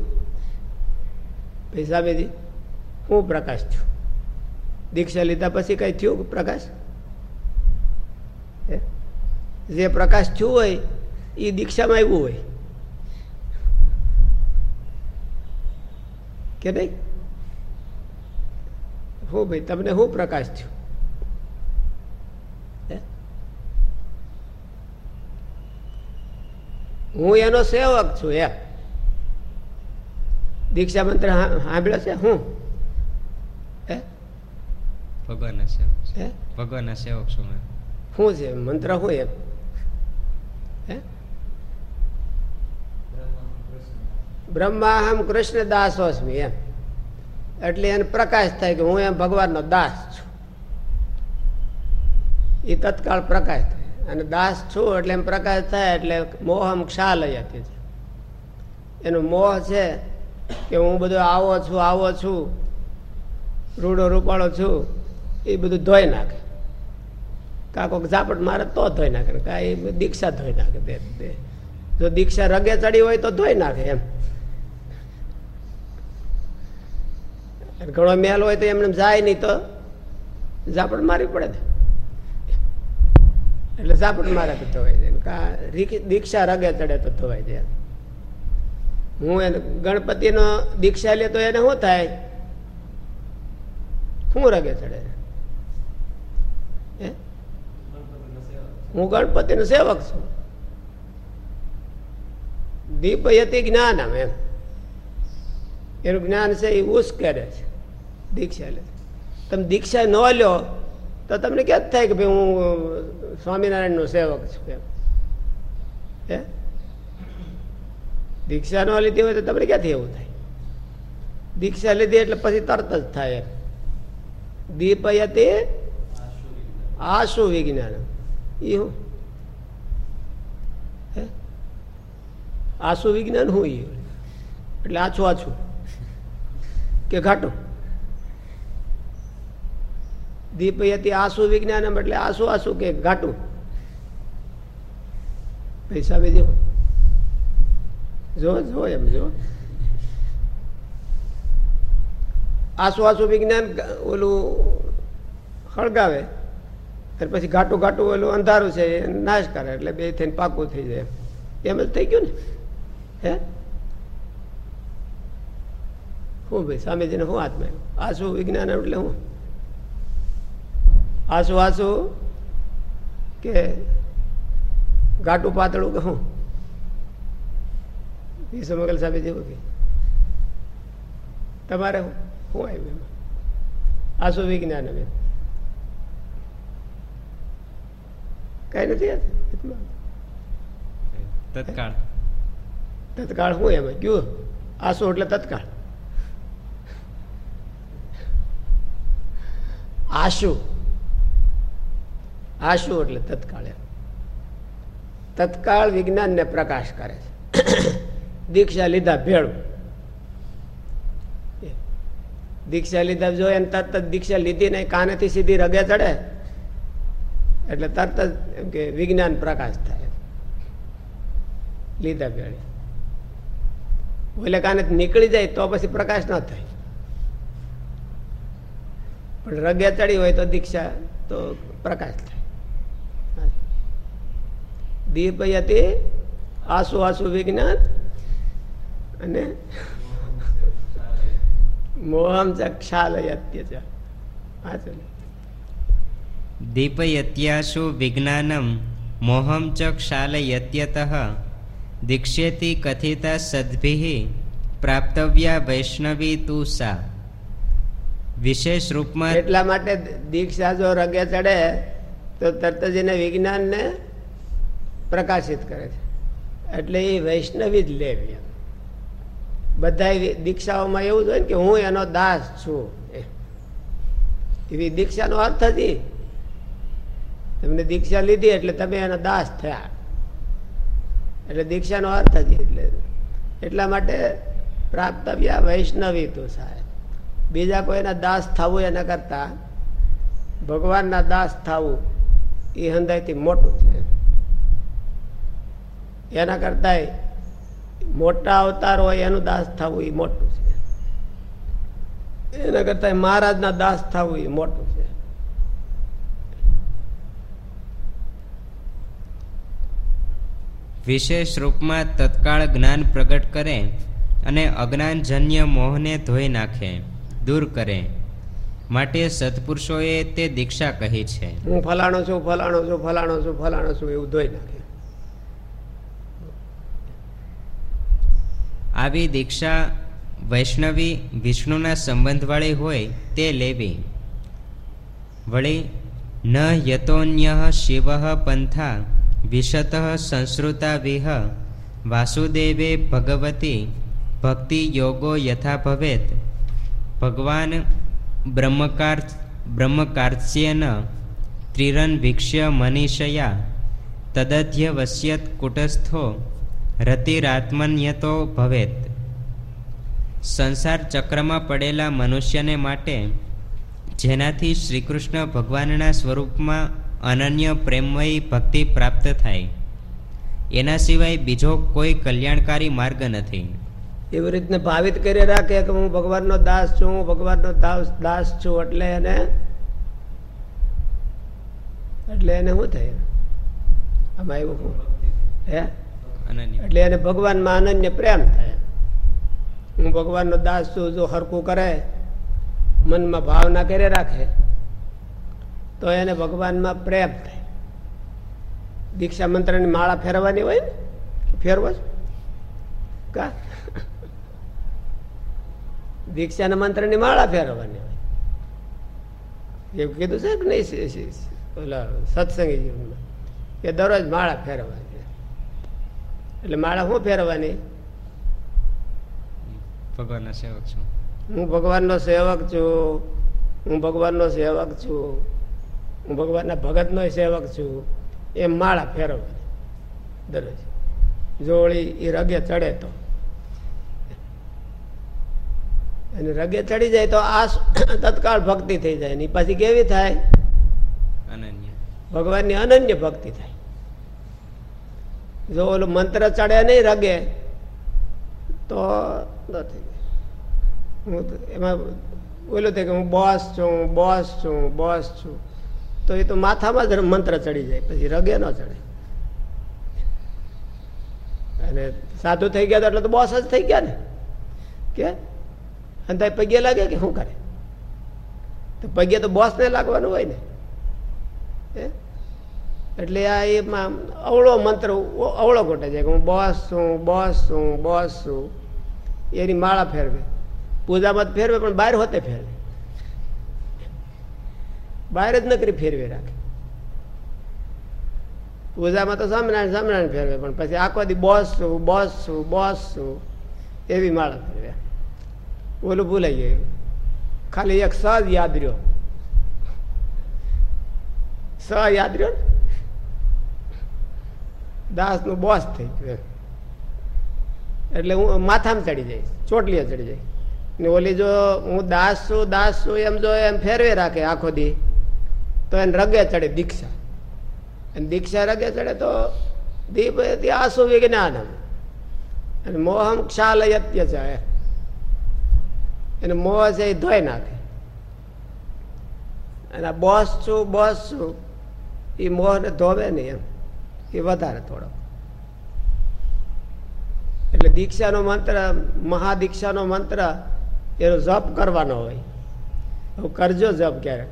પૈસા બેદી, હું પ્રકાશ છું. દીક્ષા લીધા પછી કઈ થયું પ્રકાશ? જે પ્રકાશ થયું હોય એ દીક્ષામાં આવ્યું હોય. કે નહીં? હું ભાઈ તમને શું પ્રકાશ થયું. હે? હું એનો સેવક છું એ દીક્ષા મંત્ર હા- સાંભળ્યો છે? હું? હે? ભગવાનના સેવક છું. હે? ભગવાનના સેવક છું શું છે? મંત્ર હું એમ હે બ્રહ્માહમ કૃષ્ણ દાસોસ્મી એમ. એટલે એને પ્રકાશ થાય કે હું એમ ભગવાનનો દાસ છું. એ તત્કાળ પ્રકાશ થાય. અને દાસ છું એટલે એમ પ્રકાશ થાય એટલે મોહમ ક્ષાલયથી છે. એનો મોહ છે કે હું બધો આવો છું આવો છું, રૂડો રૂપાળો છું એ બધું ધોઈ નાખે. કાકો ઝાપટ મારે તો ધોઈ નાખે કાંઈ દીક્ષા ધોઈ નાખે બે. જો દીક્ષા રગે ચડી હોય તો ધોઈ નાખે એમ અને ઘણો મેલ હોય તો એમને જાય નહીં તો ઝાપડ મારી પડે એટલે ઝાપડ મારે તો ધોવાઈ જાય. દીક્ષા રગે ચડે તો ધોવાઈ જાય. હું એને ગણપતિનો દીક્ષા લે તો એને શું થાય? શું રગે ચડે? હે? ગણપતિનો સેવક છું. દીપયતી જ્ઞાન એમ. એનું જ્ઞાન છે એ ઉશ્કેરે છે. દીક્ષા લે. તમે દીક્ષા ન લ્યો, તો તમને ક્યાં થાય કે ભાઈ હું સ્વામિનારાયણનો સેવક છું એમ? હે? દીક્ષા ન લીધી હોય તો તમને ક્યાંથી એવું થાય? દીક્ષા લીધી એટલે પછી તરત જ થાય દીપયતે આશુ વિજ્ઞાન. એ હું? આશુ વિજ્ઞાન હું એટલે આછું આછું. કે ઘાટું? દીપયતી આસુ વિજ્ઞાનમ એટલે આસુ આસુ કે ઘાટું. પૈસા બી જેવો જો જો એમ, જો. આસુ આસુ વિજ્ઞાન ઓલું ખળગાવે અને પછી ઘાટું ઘાટું ઓલું અંધારું છે, એ નાશ કરે, એટલે બે થઈને પાકું થઈ જાય. એમ જ થઈ ગયું ને? હે? શું ભાઈ સ્વામીજીને શું હાથમાં આસુ વિજ્ઞાન એટલે હું? આસુ આસુ કે ગાટું પાતળું કે હું? વિશ્વમંગલ સાહેબ જેવું કે. તમારે શું આવ્યું એમાં. આસુ વિજ્ઞાન અમે કઈ નથી તત્કાળ. તત્કાળ શું એમાં? કયું આસુ એટલે તત્કાળ. આશુ આશુ એટલે તત્કાળ. તત્કાળ વિજ્ઞાનને પ્રકાશ કરે છે. દીક્ષા લીધા ભેળું. દીક્ષા લીધા જો એને તરત જ દીક્ષા લીધી નહીં, કાનેથી સીધી રગે ચડે. એટલે તરત જ એમ કે વિજ્ઞાન પ્રકાશ થાય. લીધા ભેળી. એટલે કાને નીકળી જાય તો પછી પ્રકાશ ન થાય. પણ રગે ચડી હોય તો દીક્ષા, તો પ્રકાશ થાય. દીપયતી આસુ આસુ વિજ્ઞાન અને મોહમ ચક્ષાલયત્ય ચ વાંચો. દીપયત્યાશુ વિજ્ઞાનમ મોહમ ચ દીક્ષેતિ કથિતા સદ્ભિ પ્રાપ્તવ્યા વૈષ્ણવી તુ સા વિશેષ રૂપમાં એટલા માટે દીક્ષા જો રગે ચડે તો તરત જ એને વિજ્ઞાનને પ્રકાશિત કરે છે એટલે એ વૈષ્ણવી જ લેવી. બધા દીક્ષાઓમાં એવું જ હોય ને કે હું એનો દાસ છું. એવી દીક્ષાનો અર્થ ઈ. તમને દીક્ષા લીધી એટલે તમે એના દાસ થયા એટલે દીક્ષાનો અર્થ જ એટલે એટલા માટે પ્રાપ્તવ્યા વૈષ્ણવી તું સાહેબ બીજા કોઈના દાસ થવું એના કરતા ભગવાનના દાસ થવું એ હંદાયથી મોટું છે એના કરતા મોટા અવતાર હોય એનું દાસ થવું એ મોટું છે. એના કરતા મહારાજના દાસ થવું એ મોટું છે. વિશેષ રૂપમાં તત્કાળ જ્ઞાન પ્રગટ કરે અને અજ્ઞાનજન્ય મોહને ધોઈ નાખે દૂર કરે. માટે સત્પુરુષોએ તે દીક્ષા કહી છે. હું ફલાણો છું ફલાણો છું ફલાણો છું ફલાણો છું એવું ધોઈ નાખે. આવી દીક્ષા વૈષ્ણવી વિષ્ણુના સંબંધવાળી હોય તે લેવી. વળી, ન યતોન્ય શિવ પંથા વિશત સંસ્કૃતા વિહ વાસુદેવે ભગવતી ભક્તિ યોગો યથા ભવેત. ભગવાન બ્રહ્મકાર બ્રહ્મકાર્ત્સ્યેન ત્રિરન ભિક્ષ્ય મનીષયા તદધ્યવશ્યત કુટસ્થો રતિરાત્મન્યતો ભવેત. સંસાર ચક્રમાં પડેલા મનુષ્યને માટે જેનાથી શ્રીકૃષ્ણ ભગવાનના સ્વરૂપમાં અનન્ય પ્રેમમયી ભક્તિ પ્રાપ્ત થાય. એના સિવાય બીજો કોઈ કલ્યાણકારી માર્ગ નથી. એવી રીતને ભાવિત કરી રાખે કે હું ભગવાનનો દાસ છું, હું ભગવાનનો દાસ દાસ છું એટલે એને એટલે એને શું થાય? આમાં એવું હે? એટલે એને ભગવાનમાં અનન્ય પ્રેમ થાય. હું ભગવાનનો દાસ છું, જો હરકું કરે, મનમાં ભાવના કરે રાખે, તો એને ભગવાનમાં પ્રેમ થાય. દીક્ષા મંત્રની માળા ફેરવાની હોય ને? ફેરવો કા? દીક્ષાના મંત્રની માળા ફેરવવાની હોય. એવું કીધું છે કે નહીં? ઓલા સત્સંગી જીવનમાં કે દરરોજ માળા ફેરવવાની એટલે માળા શું પહેરવાની ભગવાનના સેવક છું. હું ભગવાનનો સેવક છું. હું ભગવાનનો સેવક છું. હું ભગવાનના ભગતનો સેવક છું. એમ માળા ફેરવવાની. દરરોજ. જોળી એ રગે ચડે તો. અને રગે ચડી જાય તો આ તત્કાળ ભક્તિ થઈ જાય ને પાછી કેવી થાય? ભગવાનની અનન્ય ભક્તિ થાય. જો ઓલું મંત્ર ચડે નહીં, રગે, તો ન થઈ જાય. હું એમાં ઓલું થાય કે હું બોસ છું, હું બોસ છું, હું બોસ છું. તો એ તો માથામાં જ મંત્ર ચડી જાય, પછી રગે ન ચડે. અને સાધુ થઈ ગયા તો એટલે તો બોસ જ થઈ ગયા ને? કે? અને ત્યાં પગે લાગે કે શું કરે? તો પગે તો બોસ ને લાગવાનું હોય ને. હે? એટલે આ એમાં અવળો મંત્ર, અવળો ગોટે છે કે હું બોસ છું બોસ છું બોસ છું. એની માળા ફેરવે. પૂજામાં તો ફેરવે, પણ બહાર હોતે ફેરવે. બહાર જ નકરી ફેરવે રાખે. પૂજામાં તો સ્વામિનારાયણ સ્વામિનારાયણ ફેરવે, પણ પછી આખો દી બોસ છું બોસ છું બોસ છું. એવી માળા ફેરવે. ઓલું ભૂલાઈ ગયું. ખાલી એક સહજ યાદ રહ્યો. સ યાદ રહ્યો ને? દાસનું બોસ થઈ ગયું એટલે હું માથામાં ચડી જઈશ ચોટલીએ ચડી જઈશ. ને ઓલી જો હું દાસ છું દાસ છું, એમ જો એમ ફેરવે રાખે આખો દી, તો એને રગે ચડે દીક્ષા. અને દીક્ષા રગે ચડે તો દીપ આસુ વિજ્ઞાનમ. અને મોહમ ક્ષાલયત્ય છે એને મોહ છે એ ધોઈ નાખે. અને બોસ છું બોસ છું, એ મોહને ધોવે નહીં એમ. એ વધારે થોડો એટલે દીક્ષાનો મંત્ર, મહાદીક્ષાનો મંત્ર, એનો જપ કરવાનો હોય. હવે કરજો જપ ક્યારેક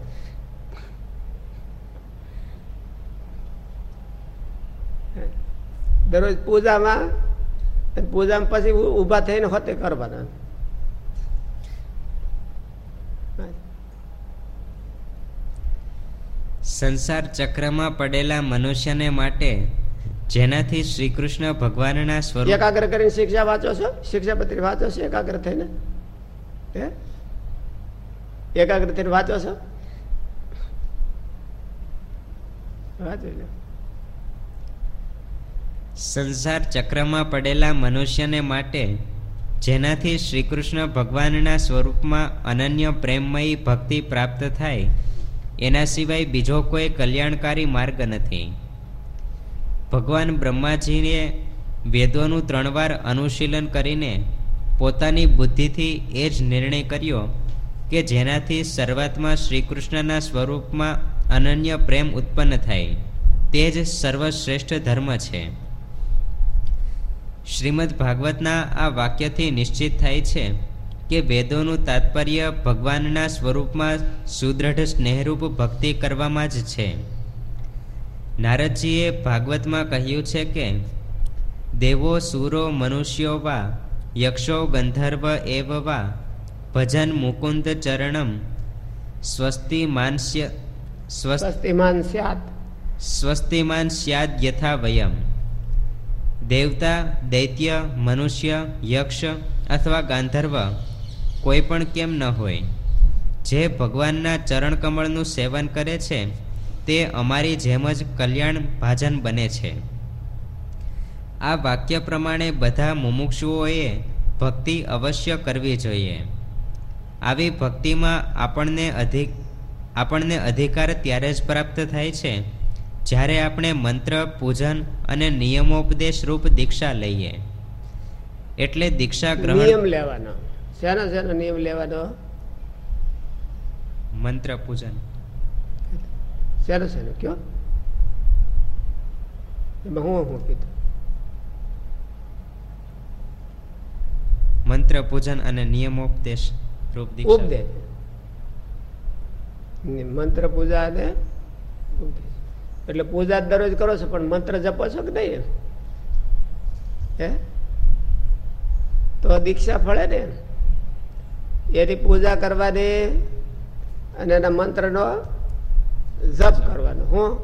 દરરોજ પૂજામાં પૂજામાં પછી ઊભા થઈને હોતે કરવાના. સંસાર ચક્રમાં પડેલા મનુષ્યને માટે જેનાથી શ્રી કૃષ્ણ ભગવાનના સ્વરૂપ એકાગ્ર કરીને શિક્ષા વાંચો છો? શિક્ષાપત્રી વાંચો છો એકાગ્ર થઈને? હે? એકાગ્ર થઈને વાંચો છો? વાંચો સંસાર ચક્રમાં પડેલા મનુષ્યને માટે જેનાથી શ્રી કૃષ્ણ ભગવાનના સ્વરૂપમાં અનન્ય પ્રેમમયી ભક્તિ પ્રાપ્ત થાય એના સિવાય બીજો કોઈ કલ્યાણકારી માર્ગ નથી. ભગવાન બ્રહ્માજીએ વેદોનું ત્રણ વાર અનુશીલન કરીને પોતાની બુદ્ધિથી એ જ નિર્ણય કર્યો કે જેનાથી શરૂઆતમાં શ્રી કૃષ્ણના સ્વરૂપમાં અનન્ય પ્રેમ ઉત્પન્ન થાય. તે જ સર્વશ્રેષ્ઠ ધર્મ છે. શ્રીમદ ભાગવતના આ વાક્યથી નિશ્ચિત થાય છે કે વેદોનું તાત્પર્ય ભગવાનના સ્વરૂપમાં સુદૃઢ સ્નેહરૂપ ભક્તિ કરવામાં જ છે. નારદજીએ ભાગવતમાં કહ્યું છે કે દેવો સુરો મનુષ્યો વા યક્ષો ગંધર્વ એવ વા ભજન મુકુંદ ચરણમ સ્વસ્તિ માનસ્ય સ્વસ્તિમાન સ્યાત. સ્વસ્તિમાન સ્યાદ યથા વયમ. દેવતા દૈત્ય મનુષ્ય યક્ષ અથવા ગાંધર્વ કોઈ પણ કેમ ન હોય. જે ભગવાનના ચરણકમળનું સેવન કરે છે, તે અમારી જેમ જ કલ્યાણ ભાજન બને છે. આ વાક્ય પ્રમાણે બધા મુમુક્ષુઓએ ભક્તિ અવશ્ય કરવી જોઈએ. આવી ભક્તિમાં આપણને અધિક, આપણને અધિકાર ત્યારે જ પ્રાપ્ત થાય છે, જ્યારે આપણે મંત્ર, પૂજન અને નિયમોપદેશ રૂપ દીક્ષા લઈએ. એટલે દીક્ષા ગ્રહણ લેવાનો. શેનો શેનો નિયમ લેવાનો? મંત્ર પૂજન. શેનો શેનો? કયો? એમાં હું હું કીધું? મંત્ર પૂજન અને નિયમોપદેશ રૂપ દીક્ષા. ઉપદેશ. મંત્ર પૂજા અને ઉપદેશ. એટલે પૂજા દરરોજ કરો છો પણ મંત્ર જપો છો કે નહીં હે? તો દીક્ષા ફળે ને એની પૂજા કરવાની અને એના મંત્રનો જપ કરવાનો, હું.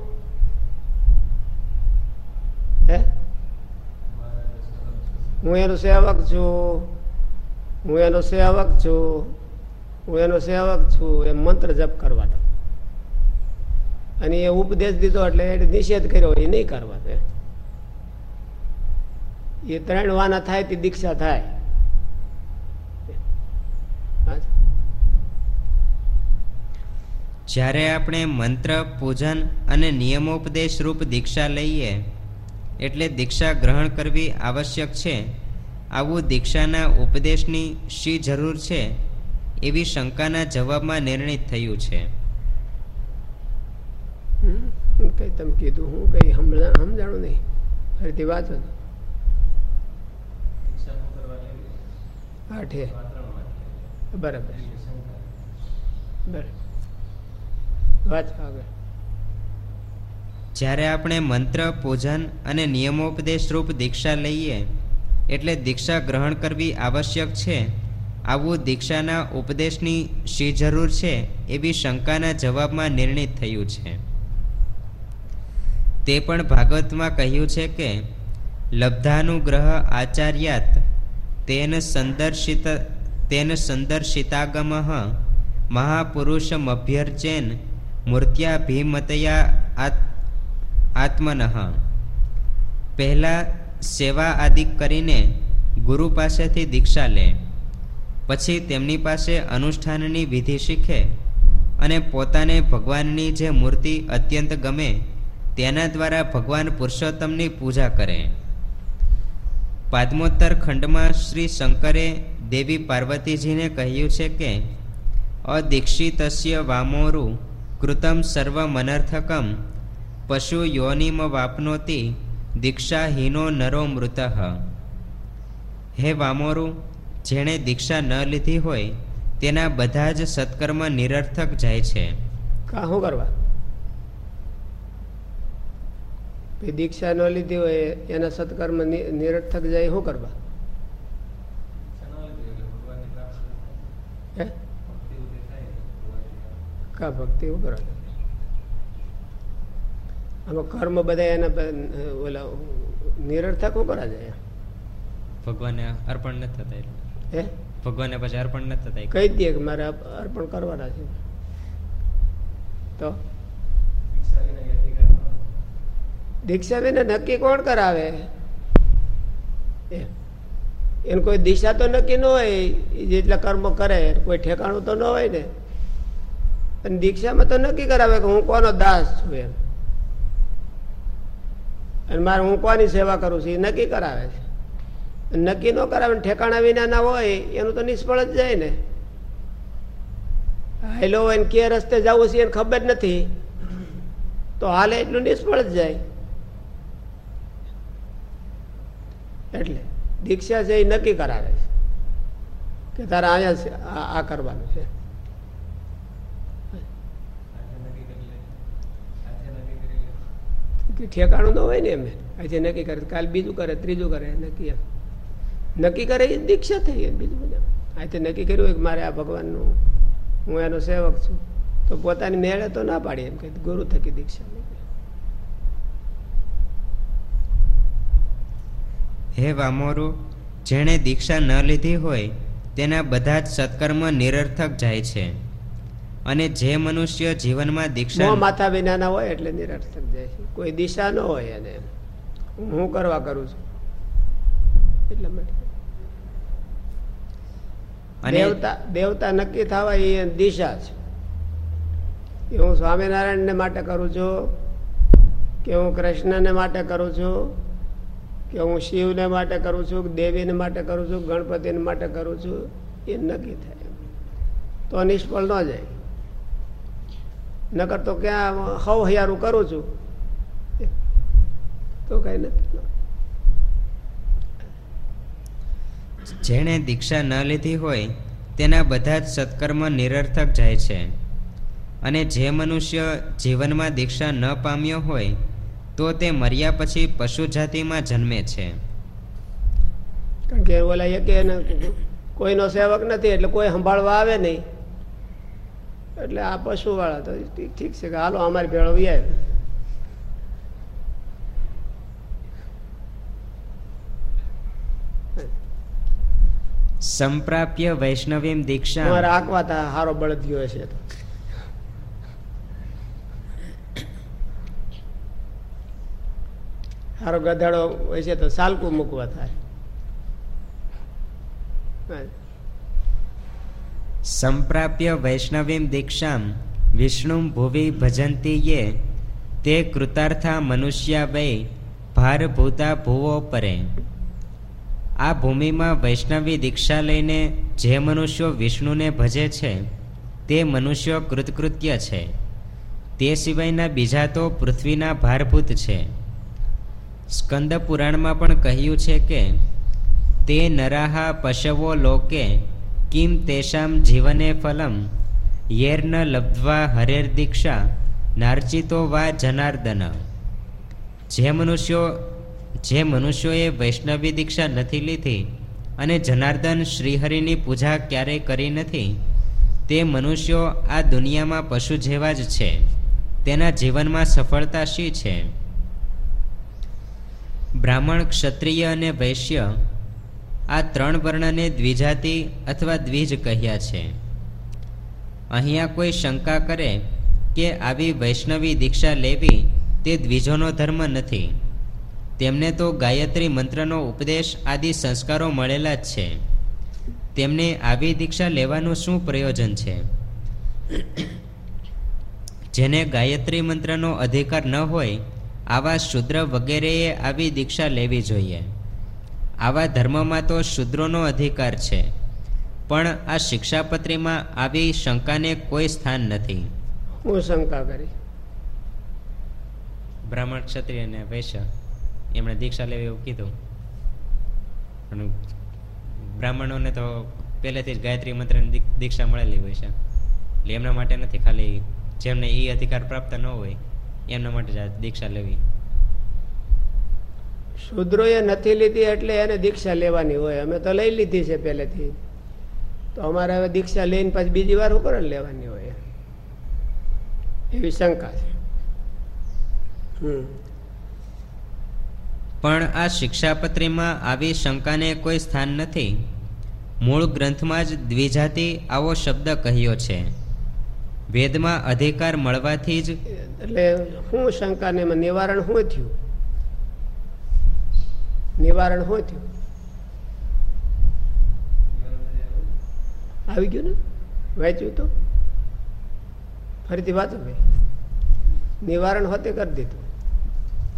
હે? હું એનો સેવક છું, હું એનો સેવક છું, હું એનો સેવક છું, એમ મંત્ર જપ કરવાનો. અને એ ઉપદેશ દીધો એટલે એને નિષેધ કર્યો, એ નહીં કરવાનો. એ ત્રણ વાના થાય, તે દીક્ષા થાય. જ્યારે આપણે મંત્ર, પૂજન અને નિયમોપદેશ રૂપ દીક્ષા લઈએ, એટલે દીક્ષા ગ્રહણ કરવી આવશ્યક છે. આવું દીક્ષાના ઉપદેશની શી જરૂર છે? એવી શંકાના જવાબમાં નિર્ણિત થયું છે. કઈ તમે કીધું, હું કઈ સમજાણું નહીં. ફરીથી વાંચો. આઠે બરાબર. બરાબર. જ્યારે આપણે મંત્ર, પૂજન અને નિયમોપદેશ રૂપ દીક્ષા લઈએ, એટલે દીક્ષા ગ્રહણ કરવી આવશ્યક છે. આવું દીક્ષાના ઉપદેશની શી જરૂર છે એવી શંકાના જવાબમાં નિર્ણિત થયું છે. તે પણ ભાગવતમાં કહ્યું છે કે, લબ્ધાનુગ્રહ આચાર્યાત તેન સંદર્શિત, તેન સંદર્શિતાગમ મહાપુરુષમભ્યર્ચેન મૂર્ત્યાભિમતયા આત, આત્મનઃ. પહેલાં સેવા આદિ કરીને ગુરુ પાસેથી દીક્ષા લે. પછી તેમની પાસે અનુષ્ઠાનની વિધિ શીખે અને પોતાને ભગવાનની જે મૂર્તિ અત્યંત ગમે તેના દ્વારા ભગવાન પુરુષોત્તમની પૂજા કરે. પાદમોત્તર ખંડમાં શ્રી શંકરે દેવી પાર્વતીજીને કહ્યું છે કે, અદીક્ષિતસ્ય વામોરુ કૃતમ સર્વમનર્થકમ પશુ યોનિમ વાપનોતી દીક્ષાહીનો નરો મૃત હે વામોરુ જેણે દીક્ષા ન લીધી હોય તેના બધા જ સત્કર્મ નિરર્થક જાય છે કા શું કરવા દીક્ષા ન લીધી હોય એના સત્કર્મ નિરર્થક જાય શું કરવા હે કા ભક્તિ શું આમાં કર્મ બધા એના ઓલા નિરર્થક કરવા જાય ભગવાનને અર્પણ નથી થતા એટલે. હે? ભગવાનને પછી અર્પણ નથી થતા કહી દે કે મારે અર્પણ કરવાના છે. તો? દીક્ષા વિના નક્કી કોણ કરાવે. એને કોઈ દિશા તો નક્કી ન હોય જેટલા કર્મ કરે કોઈ ઠેકાણું તો ન હોય ને. અને દીક્ષામાં તો નક્કી કરાવે કે હું કોનો દાસ છું એમ. અને મારે હું કોની સેવા કરું છું એ નક્કી કરાવે છે. નક્કી ન કરાવે ઠેકાણા વિના ના હોય, એનું તો નિષ્ફળ જ જાય ને. હાલો હોય ને કે રસ્તે જવું છે એને ખબર નથી, તો હાલે એટલું નિષ્ફળ જ જાય. એટલે દીક્ષા છે એ નક્કી કરાવે છે કે તારે અહીંયા આ કરવાનું છે. ઠેકાણું ન હોય ને એમ. આજે નક્કી કરે, કાલ બીજું કરે, ત્રીજું કરે, નક્કી નક્કી કરે એ દીક્ષા થઈ એમ બીજું બધું આજે નક્કી કર્યું હોય કે મારે આ ભગવાનનું, હું એનો સેવક છું, તો પોતાની મેળે તો ના પાડી એમ કે ગુરુ થકી દીક્ષા. હે વામોરુ, જેણે દીક્ષા ન લીધી હોય, તેના બધા જ સત્કર્મ નિરર્થક જાય છે. અને જે મનુષ્ય જીવનમાં દીક્ષા માથા વિનાના હોય એટલે નિરર્થક જાય છે. કોઈ દિશા ન હોય એને. હું કરવા કરું છું? એટલે દેવતા દેવતા નક્કી થવા એ દિશા છે. કે હું સ્વામિનારાયણને માટે કરું છું કે હું કૃષ્ણને માટે કરું છું કે હું શિવને માટે કરું છું દેવીને માટે કરું છું ગણપતિને માટે કરું છું એ નક્કી થાય. તો નિષ્ફળ ન જાય. નકર તો ક્યાં હવ હયારું કરું છું. તો કઈ નથી. જેણે દીક્ષા ન લીધી હોય તેના બધા જ સત્કર્મ નિરર્થક જાય છે. અને જે મનુષ્ય જીવનમાં દીક્ષા ન પામ્યો હોય તો તે મર્યા પછી પશુ જાતિમાં જન્મે છે. કારણ કે ઓલા કે કોઈનો સેવક નથી એટલે કોઈ સંભાળવા આવે નહીં. એટલે આ પશુ વાળા તો ઠીક છે કે હાલો અમારી ભેળો આવે સંપ્રાપ્ય વૈષ્ણવીમ દીક્ષા. મારે આંકવા તા હારો બળદિયો હશે તો. હારો ગધાડો હોય છે તો સાલકું મૂકવા થાય. સંપ્રાપ્ય વૈષ્ણવીમ દીક્ષામ વિષ્ણુ ભુવિ ભજંતી યે તે કૃતાર્થા મનુષ્યા વૈ ભારભૂતા ભુવો પરે. આ ભૂમિમાં વૈષ્ણવી દીક્ષા લઈને જે મનુષ્યો વિષ્ણુને ભજે છે, તે મનુષ્યો કૃતકૃત્ય છે. તે સિવાયના બીજા તો પૃથ્વીના ભારભૂત છે. સ્કંદ પુરાણમાં પણ કહ્યું છે કે, તે નરાહા પશવો લોકે કિમ તેષામ જીવને ફલમ યેર્ન લબ્ધ્વા હરેર દીક્ષા નાર્ચિતો વા જનાર્દન જે મનુષ્યો જે મનુષ્યોએ વૈષ્ણવી દીક્ષા નથી લીધી અને જનાર્દન શ્રીહરિની પૂજા ક્યારેય કરી નથી તે મનુષ્યો આ દુનિયામાં પશુ જેવા જ છે તેના જીવનમાં સફળતા શી છે બ્રાહ્મણ ક્ષત્રિય અને વૈશ્ય આ ત્રણ વર્ણને દ્વિજાતિ અથવા દ્વિજ કહ્યા છે. અહીંયા કોઈ શંકા કરે કે આવી વૈષ્ણવી દીક્ષા લેવી તે દ્વિજોનો ધર્મ નથી. તેમને તો ગાયત્રી મંત્રનો ઉપદેશ આદિ સંસ્કારો મળેલા જ છે. તેમને આવી દીક્ષા લેવાનું શું પ્રયોજન છે? જેને ગાયત્રી મંત્રનો અધિકાર ન હોય, આવા શુદ્ર વગેરેએ આવી દીક્ષા લેવી જોઈએ. આવા ધર્મમાં તો શુદ્રોનો અધિકાર છે. પણ આ શિક્ષાપત્રીમાં આવી શંકાને કોઈ સ્થાન નથી. હું શંકા કરી. બ્રાહ્મણ ક્ષત્રિય અને વૈશ્ય એમણે દીક્ષા લેવી એવું કીધું. પણ બ્રાહ્મણોને તો પહેલેથી જ ગાયત્રી મંત્રની દીક્ષા મળેલી હોય છે. એટલે એમના માટે નથી. ખાલી જેમને એ અધિકાર પ્રાપ્ત ન હોય એમના માટે જ દીક્ષા લેવી. શૂદ્રોએ નથી લીધી એટલે એને દીક્ષા લેવાની હોય. અમે તો લઈ લીધી છે પહેલેથી. તો અમારે હવે દીક્ષા લઈને પછી બીજી વાર ઉપર લેવાની હોય? એવી શંકા છે. પણ આ શિક્ષાપત્રીમાં આવી શંકાને કોઈ સ્થાન નથી. મૂળ ગ્રંથમાં જ દ્વિજાતિ આવો શબ્દ કહ્યો છે. વેદમાં અધિકાર મળવાથી જ એટલે શું શંકાને નિવારણ શું થયું? નિવારણ શું થયું આવી ગયું ને? વાંચ્યું તો? ફરીથી વાંચો ભાઈ નિવારણ હોતે કરી દીધું.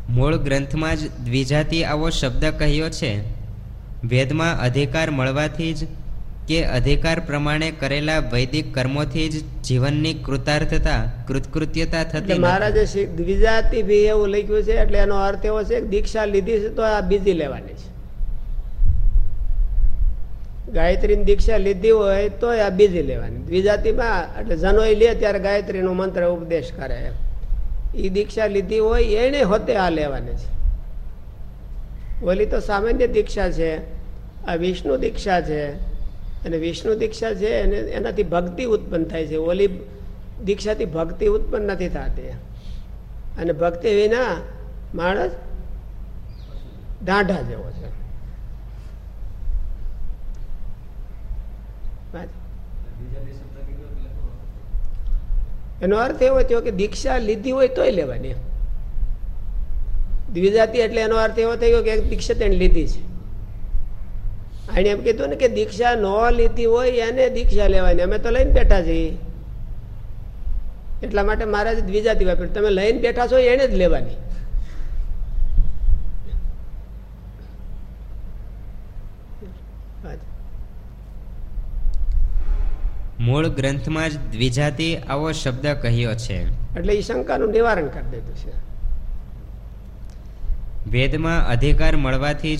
મૂળ ગ્રંથમાં જ દ્વિજાતિ આવો શબ્દ કહ્યો છે. વેદમાં અધિકાર મળવાથી જ કે અધિકાર પ્રમાણે કરેલા વૈદિક કર્મોથી જ જીવનની કૃતાર્થતા કૃતકૃત્યતા થતી મહારાજે દ્વિજાતિ ભી એવું લખ્યું છે એટલે એનો અર્થ એવો છે દીક્ષા લીધી છે તો આ બીજી લેવાની છે. ગાયત્રી દીક્ષા લીધી હોય તો આ બીજી લેવાની. દ્વિજાતિમાં એટલે જનોય લે ત્યારે ગાયત્રીનો મંત્ર ઉપદેશ કરે એ દીક્ષા લીધી હોય એને હોતે આ લેવાની છે. ઓલી તો સામાન્ય દીક્ષા છે આ વિષ્ણુ દીક્ષા છે અને વિષ્ણુ દીક્ષા છે એને એનાથી ભક્તિ ઉત્પન્ન થાય છે. ઓલી દીક્ષાથી ભક્તિ ઉત્પન્ન નથી થતી. અને ભક્તિ વિના માણસ દાંઢા જેવો છે. એનો અર્થ એવો થયો કે દીક્ષા લીધી હોય તોય લેવાની. દ્વિજાતિ એટલે એનો અર્થ એવો થયો કે દીક્ષા તેને લીધી છે. આને એમ કીધું ને કે દીક્ષા ન લીધી હોય એને દીક્ષા લેવાની. અમે તો લઈને બેઠા છીએ. એટલા માટે મહારાજ દ્વિજાતિ વાપર્યું તમે લઈને બેઠા છો એને જ લેવાની. મૂળ ગ્રંથમાં જ દ્વિજાતિ આવો શબ્દ કહ્યો છે. એટલે એ શંકાનું નિવારણ કરી દીધું છે. વેદમાં અધિકાર મળવાથી જ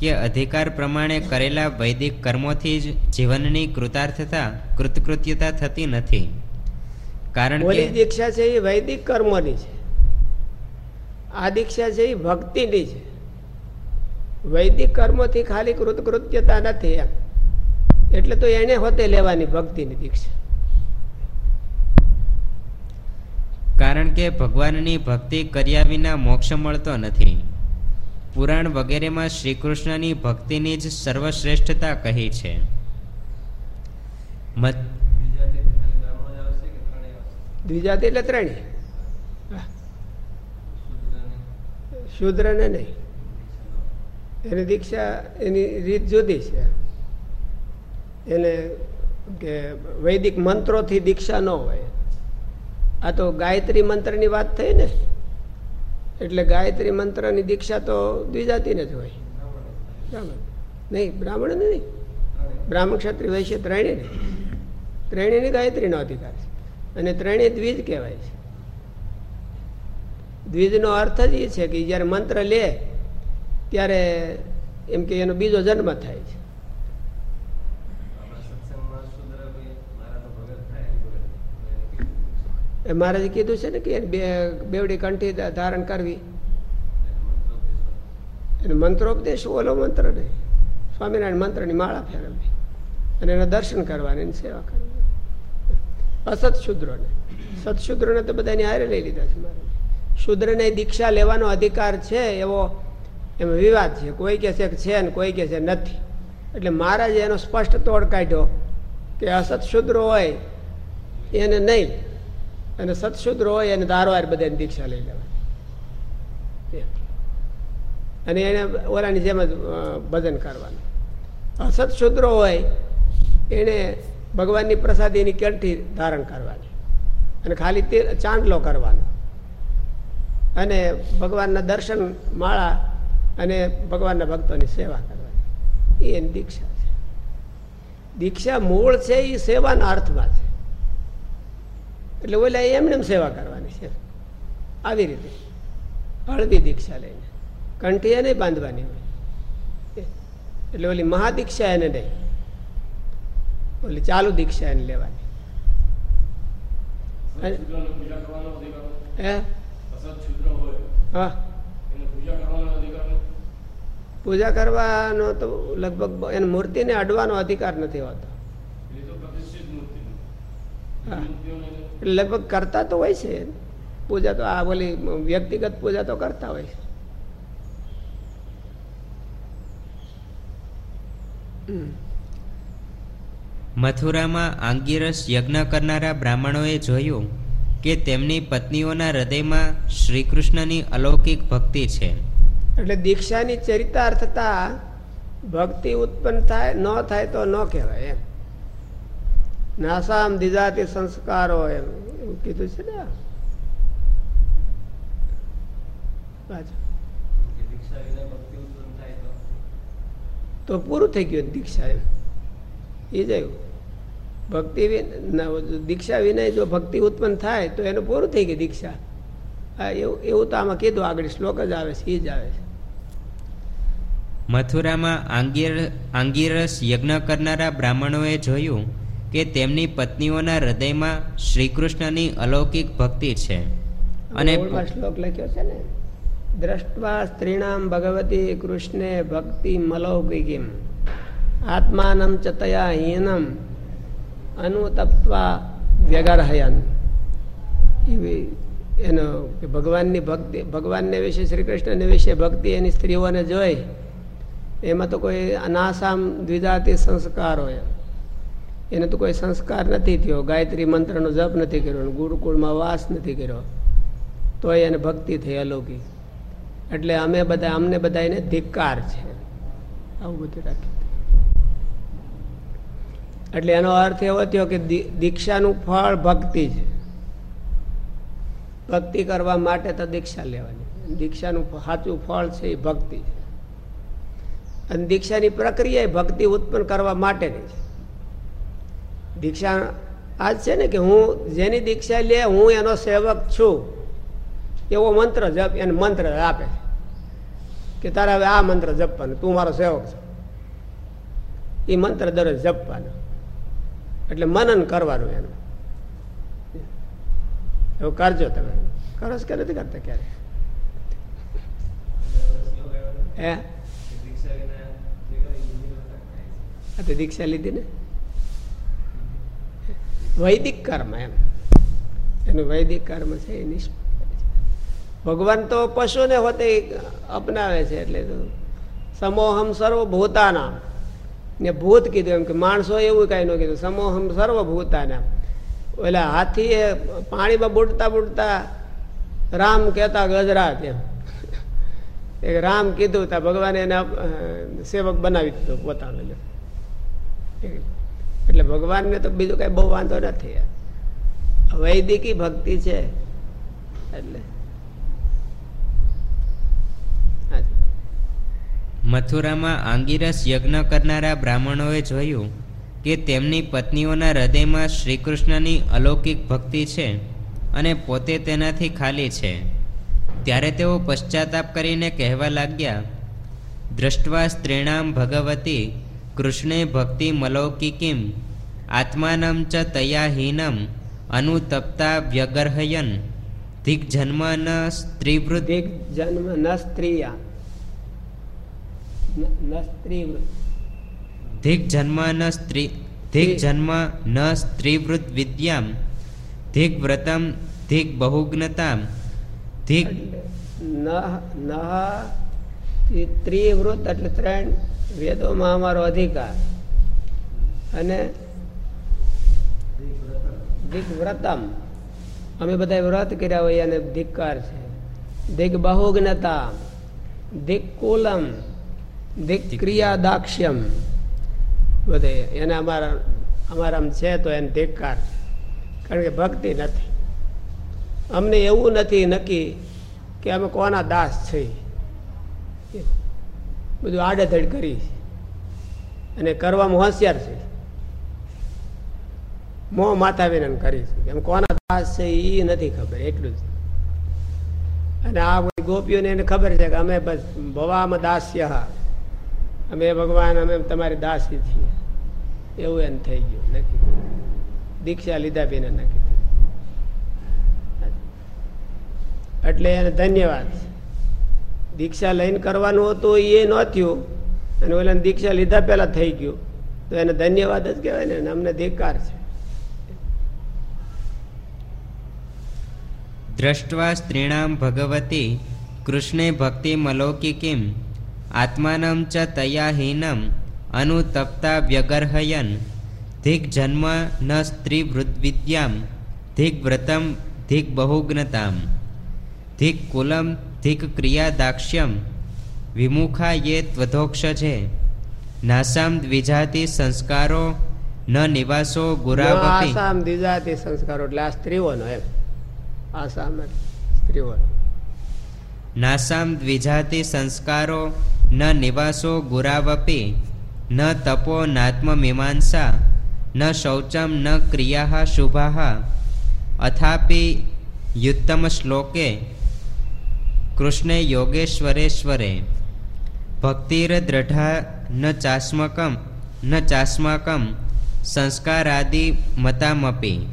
કે અધિકાર પ્રમાણે કરેલા વૈદિક કર્મોથી જ જીવનની કૃતાર્થતા કૃતકૃત્યતા થતી નથી. કારણ કે દીક્ષા છે એ વૈદિક કર્મોની છે. આ દીક્ષા છે એ ભક્તિની છે. વૈદિક કર્મોથી ખાલી કૃતકૃત્યતા નથી એમ. એટલે તો એને હોતે લેવાની ભક્તિની દીક્ષા. કારણ કે ભગવાનની ભક્તિ કર્યા વિના મોક્ષ મળતો નથી. પુરાણ વગેરેમાં શ્રી કૃષ્ણની ભક્તિની જ સર્વશ્રેષ્ઠતા કહી છે. દ્વિજાતિ એટલે ત્રણેય શૂદ્રને નહીં. એની દીક્ષા, એની રીત જુદી છે. એને કે વૈદિક મંત્રોથી દીક્ષા ન હોય. આ તો ગાયત્રી મંત્રની વાત થઈ ને. એટલે ગાયત્રી મંત્રની દીક્ષા તો દ્વિજાતિને જ હોય. બરાબર નહીં, બ્રાહ્મણ નહીં. બ્રાહ્મણ ક્ષત્રિય વૈશ્ય ત્રણેય નહીં ત્રણેયની ગાયત્રીનો અધિકાર છે. અને ત્રણેય દ્વિજ કહેવાય છે. દ્વિજનો અર્થ જ એ છે કે જ્યારે મંત્ર લે, ત્યારે એમ કે એનો બીજો જન્મ થાય છે આપણા સત્સંગમાં શુદ્ર કોઈ મારા તો ભગત થાય એની ભગત નહીં. એ મહારાજે કીધું છે ને કે બે બેવડી કંઠી ધારણ કરવી. મંત્રો મંત્રોપદેશ, ઓલો મંત્ર નહીં. સ્વામિનારાયણ મંત્રની માળા ફેરવવી. અને એના દર્શન કરવાની સેવા કરવાની. અસત શુદ્રોને સત્શુદ્રોને તો બધાની હારે લઈ લીધા છે મારે શુદ્રને દીક્ષા લેવાનો અધિકાર છે એવો એમાં વિવાદ છે. કોઈ કહે છે કે છે ને કોઈ કહે છે નથી. એટલે મહારાજે એનો સ્પષ્ટ તોડ કાઢ્યો કે અસત શુદ્રો હોય એને નહીં. અને સત્શુદ્ર હોય એને ધારવાર બધાની દીક્ષા લઈ લેવાની અને એને ઓરાની જેમ જ ભજન કરવાનું. અસતશુદ્ર હોય, એને ભગવાનની પ્રસાદીની કેળથી ધારણ કરવાની અને ખાલી તે ચાંદલો કરવાનો. અને ભગવાનના દર્શન માળા અને ભગવાનના ભક્તોની સેવા કરવાની. એ એની દીક્ષા છે. દીક્ષા મૂળ છે એ સેવાના અર્થમાં છે. એટલે ઓલા એમને એમ સેવા કરવાની છે. આવી રીતે. હળવી દીક્ષા લઈને. કંઠી એને બાંધવાની હોય. એટલે ઓલી મહાદીક્ષા એને નહીં. ઓલી ચાલુ દીક્ષા એને લેવાની. પૂજા કરવાનો તો લગભગ એને મૂર્તિને અડવાનો અધિકાર નથી હોતો એ તો પ્રતિષ્ઠિત મૂર્તિ હા. મૂર્તિઓને એટલે લગભગ કરતા તો હોય છે. પૂજા તો આ બોલી વ્યક્તિગત પૂજા તો કરતા હોય છે. મથુરામાં આંગીરસ યજ્ઞ કરનારા બ્રાહ્મણોએ જોયું કે તેમની પત્નીઓના હૃદયમાં શ્રીકૃષ્ણની અલૌકિક ભક્તિ છે. એટલે દીક્ષાની ચરિતાર્થતા ભક્તિ ઉત્પન્ન થાય ન થાય તો ન કહેવાય એમ. નાસામ દિજાતી સંસ્કારો એમ. એવું કીધું છે ને તો પૂરું થઈ ગયું દીક્ષા એમ. એ જયું ભક્તિ દીક્ષા વિના જો ભક્તિ ઉત્પન્ન થાય તો એનું પૂરું થઈ ગયું દીક્ષા. એવું એવું તો આમાં કીધું આગળ, શ્લોક જ આવે છે એ જ આવે છે. મથુરામાં આંગીરસ યજ્ઞ કરનારા બ્રાહ્મણોએ જોયું કે તેમની પત્નીઓના હૃદયમાં શ્રીકૃષ્ણની અલૌકિક ભક્તિ છે. અને શ્લોક લખ્યો છે ને, દ્રષ્ટવા સ્ત્રીણામ ભગવતી કૃષ્ણે ભક્તિ મલૌકિકીમ, આત્માનમ ચતયા તયા હીનમ અનુતપ્વા વ્યગરહયન. એવી એનો કે ભગવાનની ભક્તિ, ભગવાનને વિશે શ્રી કૃષ્ણને વિશે ભક્તિ એની સ્ત્રીઓને જોઈ, એમાં તો કોઈ અનાસામ દ્વિજાતિ સંસ્કાર હોય. એને તો કોઈ સંસ્કાર નથી થયો. ગાયત્રી મંત્રનો જપ નથી કર્યો ગુરુકુળમાં વાસ નથી કર્યો. તોય એને ભક્તિ થઈ અલૌકિક. એટલે અમે બધા, અમને બધા એને ધિક્કાર છે. આવું બધું રાખ્યું એટલે એનો અર્થ એવો થયો કે દીક્ષાનું ફળ ભક્તિ છે. ભક્તિ કરવા માટે તો દીક્ષા લેવાની. દીક્ષાનું સાચું ફળ છે એ ભક્તિ છે. અને દીક્ષાની પ્રક્રિયા ભક્તિ ઉત્પન્ન કરવા માટેની છે. દીક્ષા આજ છે ને કે હું જેની દીક્ષા લે, હું એનો સેવક છું. એવો મંત્ર જપ, એને મંત્ર આપે કે તારે હવે આ મંત્ર જપવાનો, તું મારો સેવક છો. એ મંત્ર દરરોજ જપવાનો. એટલે મનન કરવાનું એનું. એવું કરજો તમે. કરો કે નથી કરતા ક્યારે હે. આ દીક્ષા લીધી ને? વૈદિક કર્મ એમ. એનું વૈદિક કર્મ છે એ ભગવાન તો પશુને હોતે અપનાવે છે એટલે સમોહમ સર્વભૂતાના ને ભૂત કીધું એમ કે માણસો એવું કાંઈ ન કીધું, સમોહમ સર્વભૂતાના ઓલા હાથી એ પાણીમાં બુડતા બુડતા રામ કહેતા ગજરા એમ. એક રામ કીધું તા, ભગવાને એને સેવક બનાવી દીધો પોતાનો લ્યો. એટલે ભગવાનને તો બીજું કઈ બહુ વાંધો નથી. વૈદિકી ભક્તિ છે. એટલે. મથુરામાં આંગીરસ યજ્ઞ કરનારા બ્રાહ્મણોએ જોયું કે તેમની પત્નીઓના હૃદયમાં શ્રીકૃષ્ણની અલૌકિક ભક્તિ છે અને પોતે તેનાથી ખાલી છે. ત્યારે તેઓ પશ્ચાતાપ કરીને કહેવા લાગ્યા, દ્રષ્ટવા સ્ત્રીણામ ભગવતી કૃષ્ણે ભક્તિ મલૌકિકીમ આત્માનમ ચ તયાહીનમ અનુતપ્તા વ્યગર્હયન ધિક જન્મ ન સ્ત્રીવૃત દિગ જન્મ ન સ્ત્રીયા ન- ન સ્ત્રીવૃત ધિક જન્મ ન સ્ત્રી ધિક જન્મ ન સ્ત્રીવૃત વિદ્યામ ધિક વ્રતમ ધિક બહુજ્ઞતામ ધિક એટલે નહ નહ ત્રિવૃત એટલે ત્રણ વેદોમાં અમારો અધિકાર. અને દિગ્વ્રતમ. અમે બધા વ્રત કર્યા હોય અને ધિક્કાર છે. દિગ બહુજ્ઞતા દિક કુલમ. દિક ક્રિયા દાક્ષ્યમ બધે એને અમારા અમારામાં છે તો એને ધિક્કાર છે. કારણ કે ભક્તિ નથી. અમને એવું નથી નક્કી કે અમે કોના દાસ છીએ. બધું આડેધડ કરી અને કરવામાં હોશિયાર છે. મો માથા વિના કરી છે. એમ કોના દાસ છે એ નથી ખબર, એટલું જ. અને આ ગોપીઓને એને ખબર છે કે અમે બસ ભવામાં દાસ્ય અમે ભગવાન, અમે તમારી દાસી છીએ. એવું એને થઈ ગયું, નક્કી દીક્ષા લીધા બેને નક્કી. એટલે એને ધન્યવાદ. દીક્ષા લઈને કરવાનું હતું એ ન થયું. અને ઓલાને દીક્ષા લીધા પહેલા થઈ ગયું. તો એને ધન્યવાદ જ કહેવાય ને અમને ધિકાર છે. દ્રષ્ટવા સ્ત્રીણામ ભગવતી, કૃષ્ણે ભક્તિ મલૌકિકીમ આત્માનમ ચ તયાહીનમ, અનુતપ્તા વ્યગર્હયન ધિક જન્મ ન સ્ત્રી વૃદ્વિદ્યામ ધિક વ્રતમ ધિક બહુજ્ઞતામ ધિક ક્રિયા દાક્ષ્યમ વિમુખા યે ત્વધોક્ષ છે. નાસામ દ્વિજાતિ સંસ્કારો ન નિવાસો ગુરાવતી આસામ દ્વિજાતિ સંસ્કારો એટલે આ સ્ત્રીઓનો એમ. આસામ સ્ત્રીઓ નાસામ દ્વિજાતિ સંસ્કારો ન નિવાસો ગુરાવપી. ન તપો નાત્મમીમાંસા ન શૌચમ ન ક્રિયા શુભા અથાપી યુત્તમ શ્લોકે કૃષ્ણે યોગેશ્વરેશ્વરે, ભક્તિરદ્રઢા ન ચાસ્મકમ, ન ચાસ્માકમ, સંસ્કારાદિ મતામપી.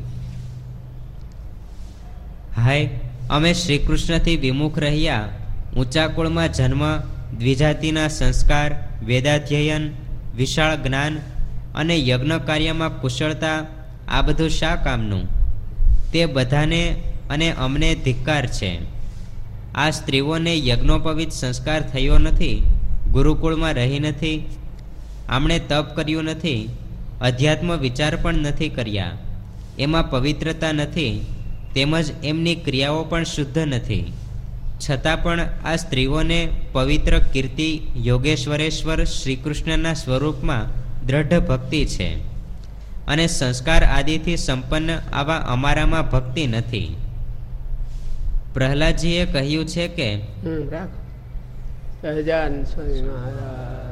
હાય, અમે શ્રીકૃષ્ણથી વિમુખ રહ્યા. ઊંચા કુળમાં જન્મ, દ્વિજાતિના સંસ્કાર, વેદાધ્યયન, વિશાળ જ્ઞાન અને યજ્ઞ કાર્યમાં કુશળતા, આ બધું શા કામનું? તે બધાને અને અમને ધિક્કાર છે. આ સ્ત્રીઓને યજ્ઞોપવિત સંસ્કાર થયો નથી, ગુરુકુળમાં રહી નથી, આમણે તપ કર્યું નથી, અધ્યાત્મ વિચાર પણ નથી કર્યા. એમાં પવિત્રતા નથી, તેમજ એમની ક્રિયાઓ પણ શુદ્ધ નથી. છતાં પણ આ સ્ત્રીઓને પવિત્ર કીર્તિ યોગેશ્વરેશ્વર શ્રીકૃષ્ણના સ્વરૂપમાં દ્રઢ ભક્તિ છે. અને સંસ્કાર આદિથી સંપન્ન આવા અમારામાં ભક્તિ નથી. પ્રહલાદજીએ કહ્યું છે કે રાખ. સહજાન સ્વામી મહારાજ